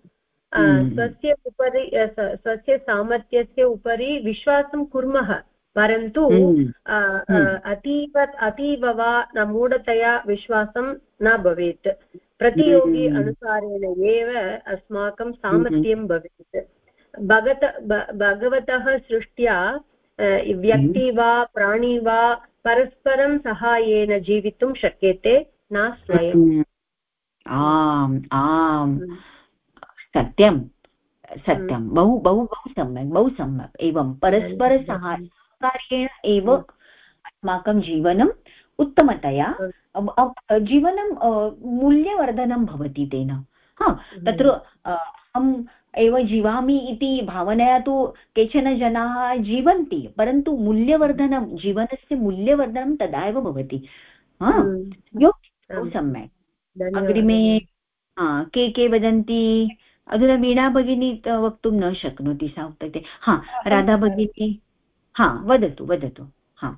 हम्म। स्वस्य उपरि स्वस्य सामर्थ्यस्य उपरि विश्वासं कुर्मः। परन्तु हम्म। अतीव अतीव वा न मूढतया विश्वासं न भवेत्। प्रतियोगी अनुसारेण एव अस्माकं सामर्थ्यं भवेत्। भगत भगवतः सृष्ट्या व्यक्ति वा प्राणी वा परस्परं सहायेन जीवितुं शक्यते न स्वयम्
आम् आम्। सत्यं। सत्यं। बहु बहु बहु सम्यक् बहु सम्यक्। एवं परस्परसहायकार्येण एव अस्माकं जीवनम् उत्तमतया जीवनं मूल्यवर्धनं भवति तेन। हा तत्र अहम् एव जीवामि इति भावनया तु केचन जनाः जीवन्ति परन्तु मूल्यवर्धनं जीवनस्य मूल्यवर्धनं तदा एव भवति हम्म। सम्यक्। अग्रिमे के के वदन्ति? अधुना वीणा भगिनी वक्तुं न शक्नोति सा उक्तवती। हा राधा भगिनी हा वदतु वदतु हा.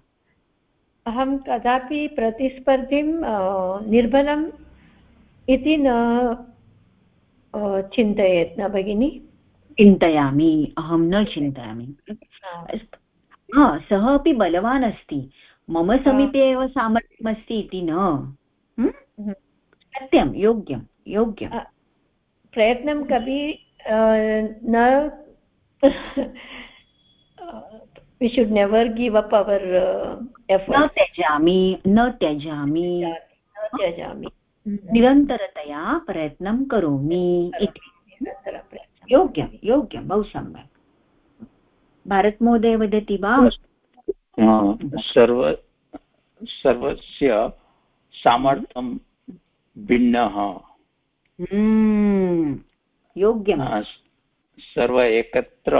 अहं कदापि प्रतिस्पर्धिं निर्बलम् इति न चिन्तयेत् न भगिनि?
चिन्तयामि अहं न चिन्तयामि। हा. सः अपि बलवान् अस्ति। मम समीपे एव सामर्थ्यमस्ति इति न। सत्यं योग्यं योग्यं।
प्रयत्नं कपि न *laughs* we should never give up our
न त्यजामि न त्यजामि।
न त्यजामि।
निरन्तरतया प्रयत्नं करोमि इति। योग्यं योग्यं बहु सम्यक्। भारतमहोदय वदति वा?
सर्व सर्वस्य सामर्थ्यं भिन्नः।
हम्म, योग्यं
सर्व एकत्र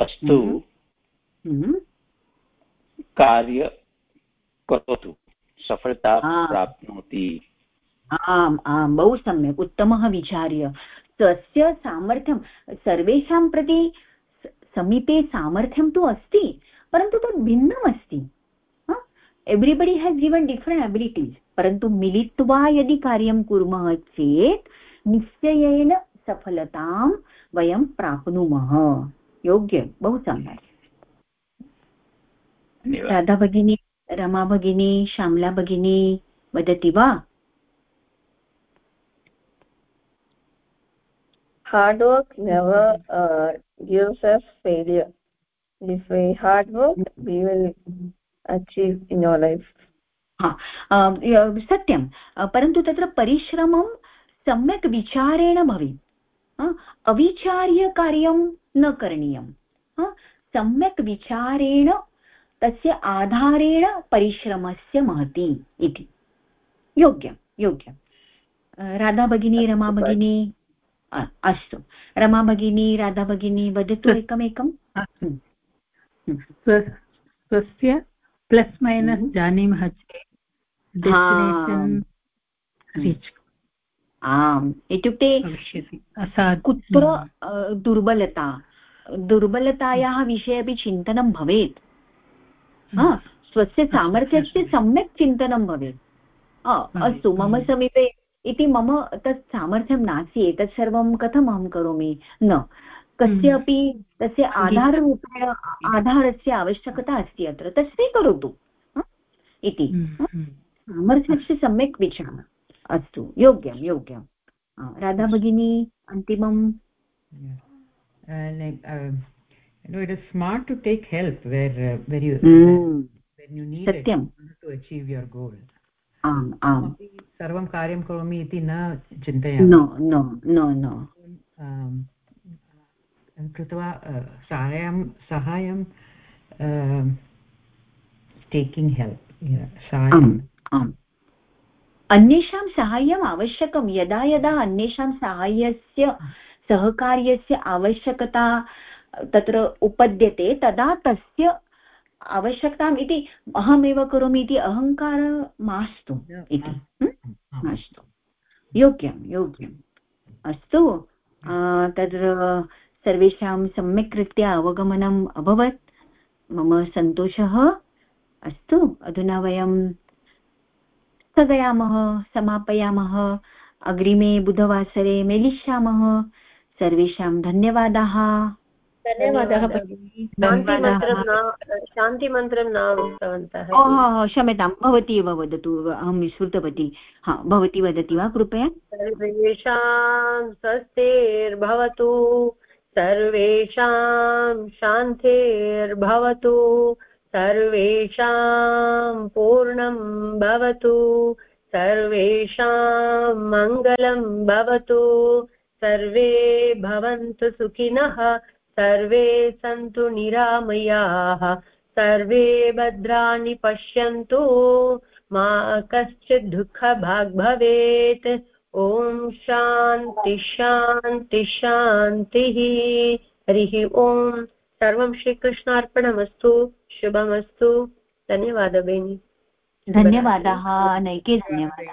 अस्तु। हम्म। कार्य करोतु सफलता प्राप्नोति।
आम् आम् बहु सम्यक् उत्तमः विचार्य। स्वस्य सामर्थ्यं सर्वेषां प्रति समीपे सामर्थ्यं तु अस्ति परन्तु तत् भिन्नम् अस्ति everybody has given different abilities परन्तु मिलित्वा यदि कार्यं कुर्मः चेत् निश्चयेन सफलतां वयं प्राप्नुमः। योग्यं बहु सम्यक्। राधा भगिनी रमा भगिनी श्यामला भगिनी वदति वा?
Hard work never uh, gives us failure. If we hard work we will achieve in our life.
सत्यं परन्तु तत्र परिश्रमं सम्यक् विचारेण भवेत्। अविचार्य कार्यं न करणीयं सम्यक् विचारेण तस्य आधारेण परिश्रमस्य महति इति। योग्यं योग्यं। राधा भगिनी रमा भगिनी अस्तु। रमा भगिनी राधा भगिनी वदतु एकमेकं।
स्वस्य प्लस् मैनस् जानीमः चेत्
आम् इत्युक्ते कुत्र दुर्बलता? दुर्बलतायाः विषये अपि चिन्तनं भवेत्। स्वस्य सामर्थ्यस्य सम्यक् चिन्तनं भवेत् अस्तु मम समीपे इति मम तत् सामर्थ्यं नास्ति. एतत् सर्वं कथम् अहं करोमि? न. कस्यापि तस्य आधाररूपेण आधारस्य आवश्यकता अस्ति अत्र. तत् स्वीकरोतु इति. सामर्थ्यस्य सम्यक् विचारः. अस्तु योग्यं योग्यं. राधा भगिनी अन्तिमं
you know it is smart to take help where uh, where you mm. when you need
Satyam.
it to achieve your goal.
आम् आम्
सर्वं कार्यं करोमि इति न चिन्तयामि
न न न
न कृत्वा साहाय्यं साहाय्यं टेकिङ्ग् हेल्प् साहाय्यम्
अन्येषां साहाय्यम् आवश्यकं यदा यदा अन्येषां साहाय्यस्य सहकार्यस्य आवश्यकता तत्र उपद्यते तदा तस्य आवश्यकताम् इति अहमेव करोमि इति अहङ्कारः मास्तु इति। मास्तु। योग्यं योग्यम्। अस्तु तत्र सर्वेषां सम्यक् रीत्या अवगमनम् अभवत्। मम सन्तोषः। अस्तु अधुना वयं स्थगयामः समापयामः। अग्रिमे बुधवासरे मेलिष्यामः। सर्वेषां धन्यवादाः।
धन्यवादः शान्तिमन्त्रं न उक्तवन्तः।
क्षम्यतां भवती एव वदतु अहं विस्मृतवती हा भवती वदति वा कृपया?
सर्वेषां स्वस्तिर्भवतु सर्वेषां शान्तिर्भवतु सर्वेषां पूर्णं भवतु सर्वेषां मङ्गलं भवतु सर्वे भवन्तु सुखिनः। सर्वे सन्तु निरामयाः, सर्वे भद्राणि पश्यन्तु, मा कश्चित् दुःखभाग् भवेत्। ॐ शान्ति शान्ति, शान्तिः। हरिः ॐ सर्वं श्रीकृष्णार्पणमस्तु, शुभमस्तु। धन्यवादः, बेनि।
धन्यवादाः नैके धन्यवादाः।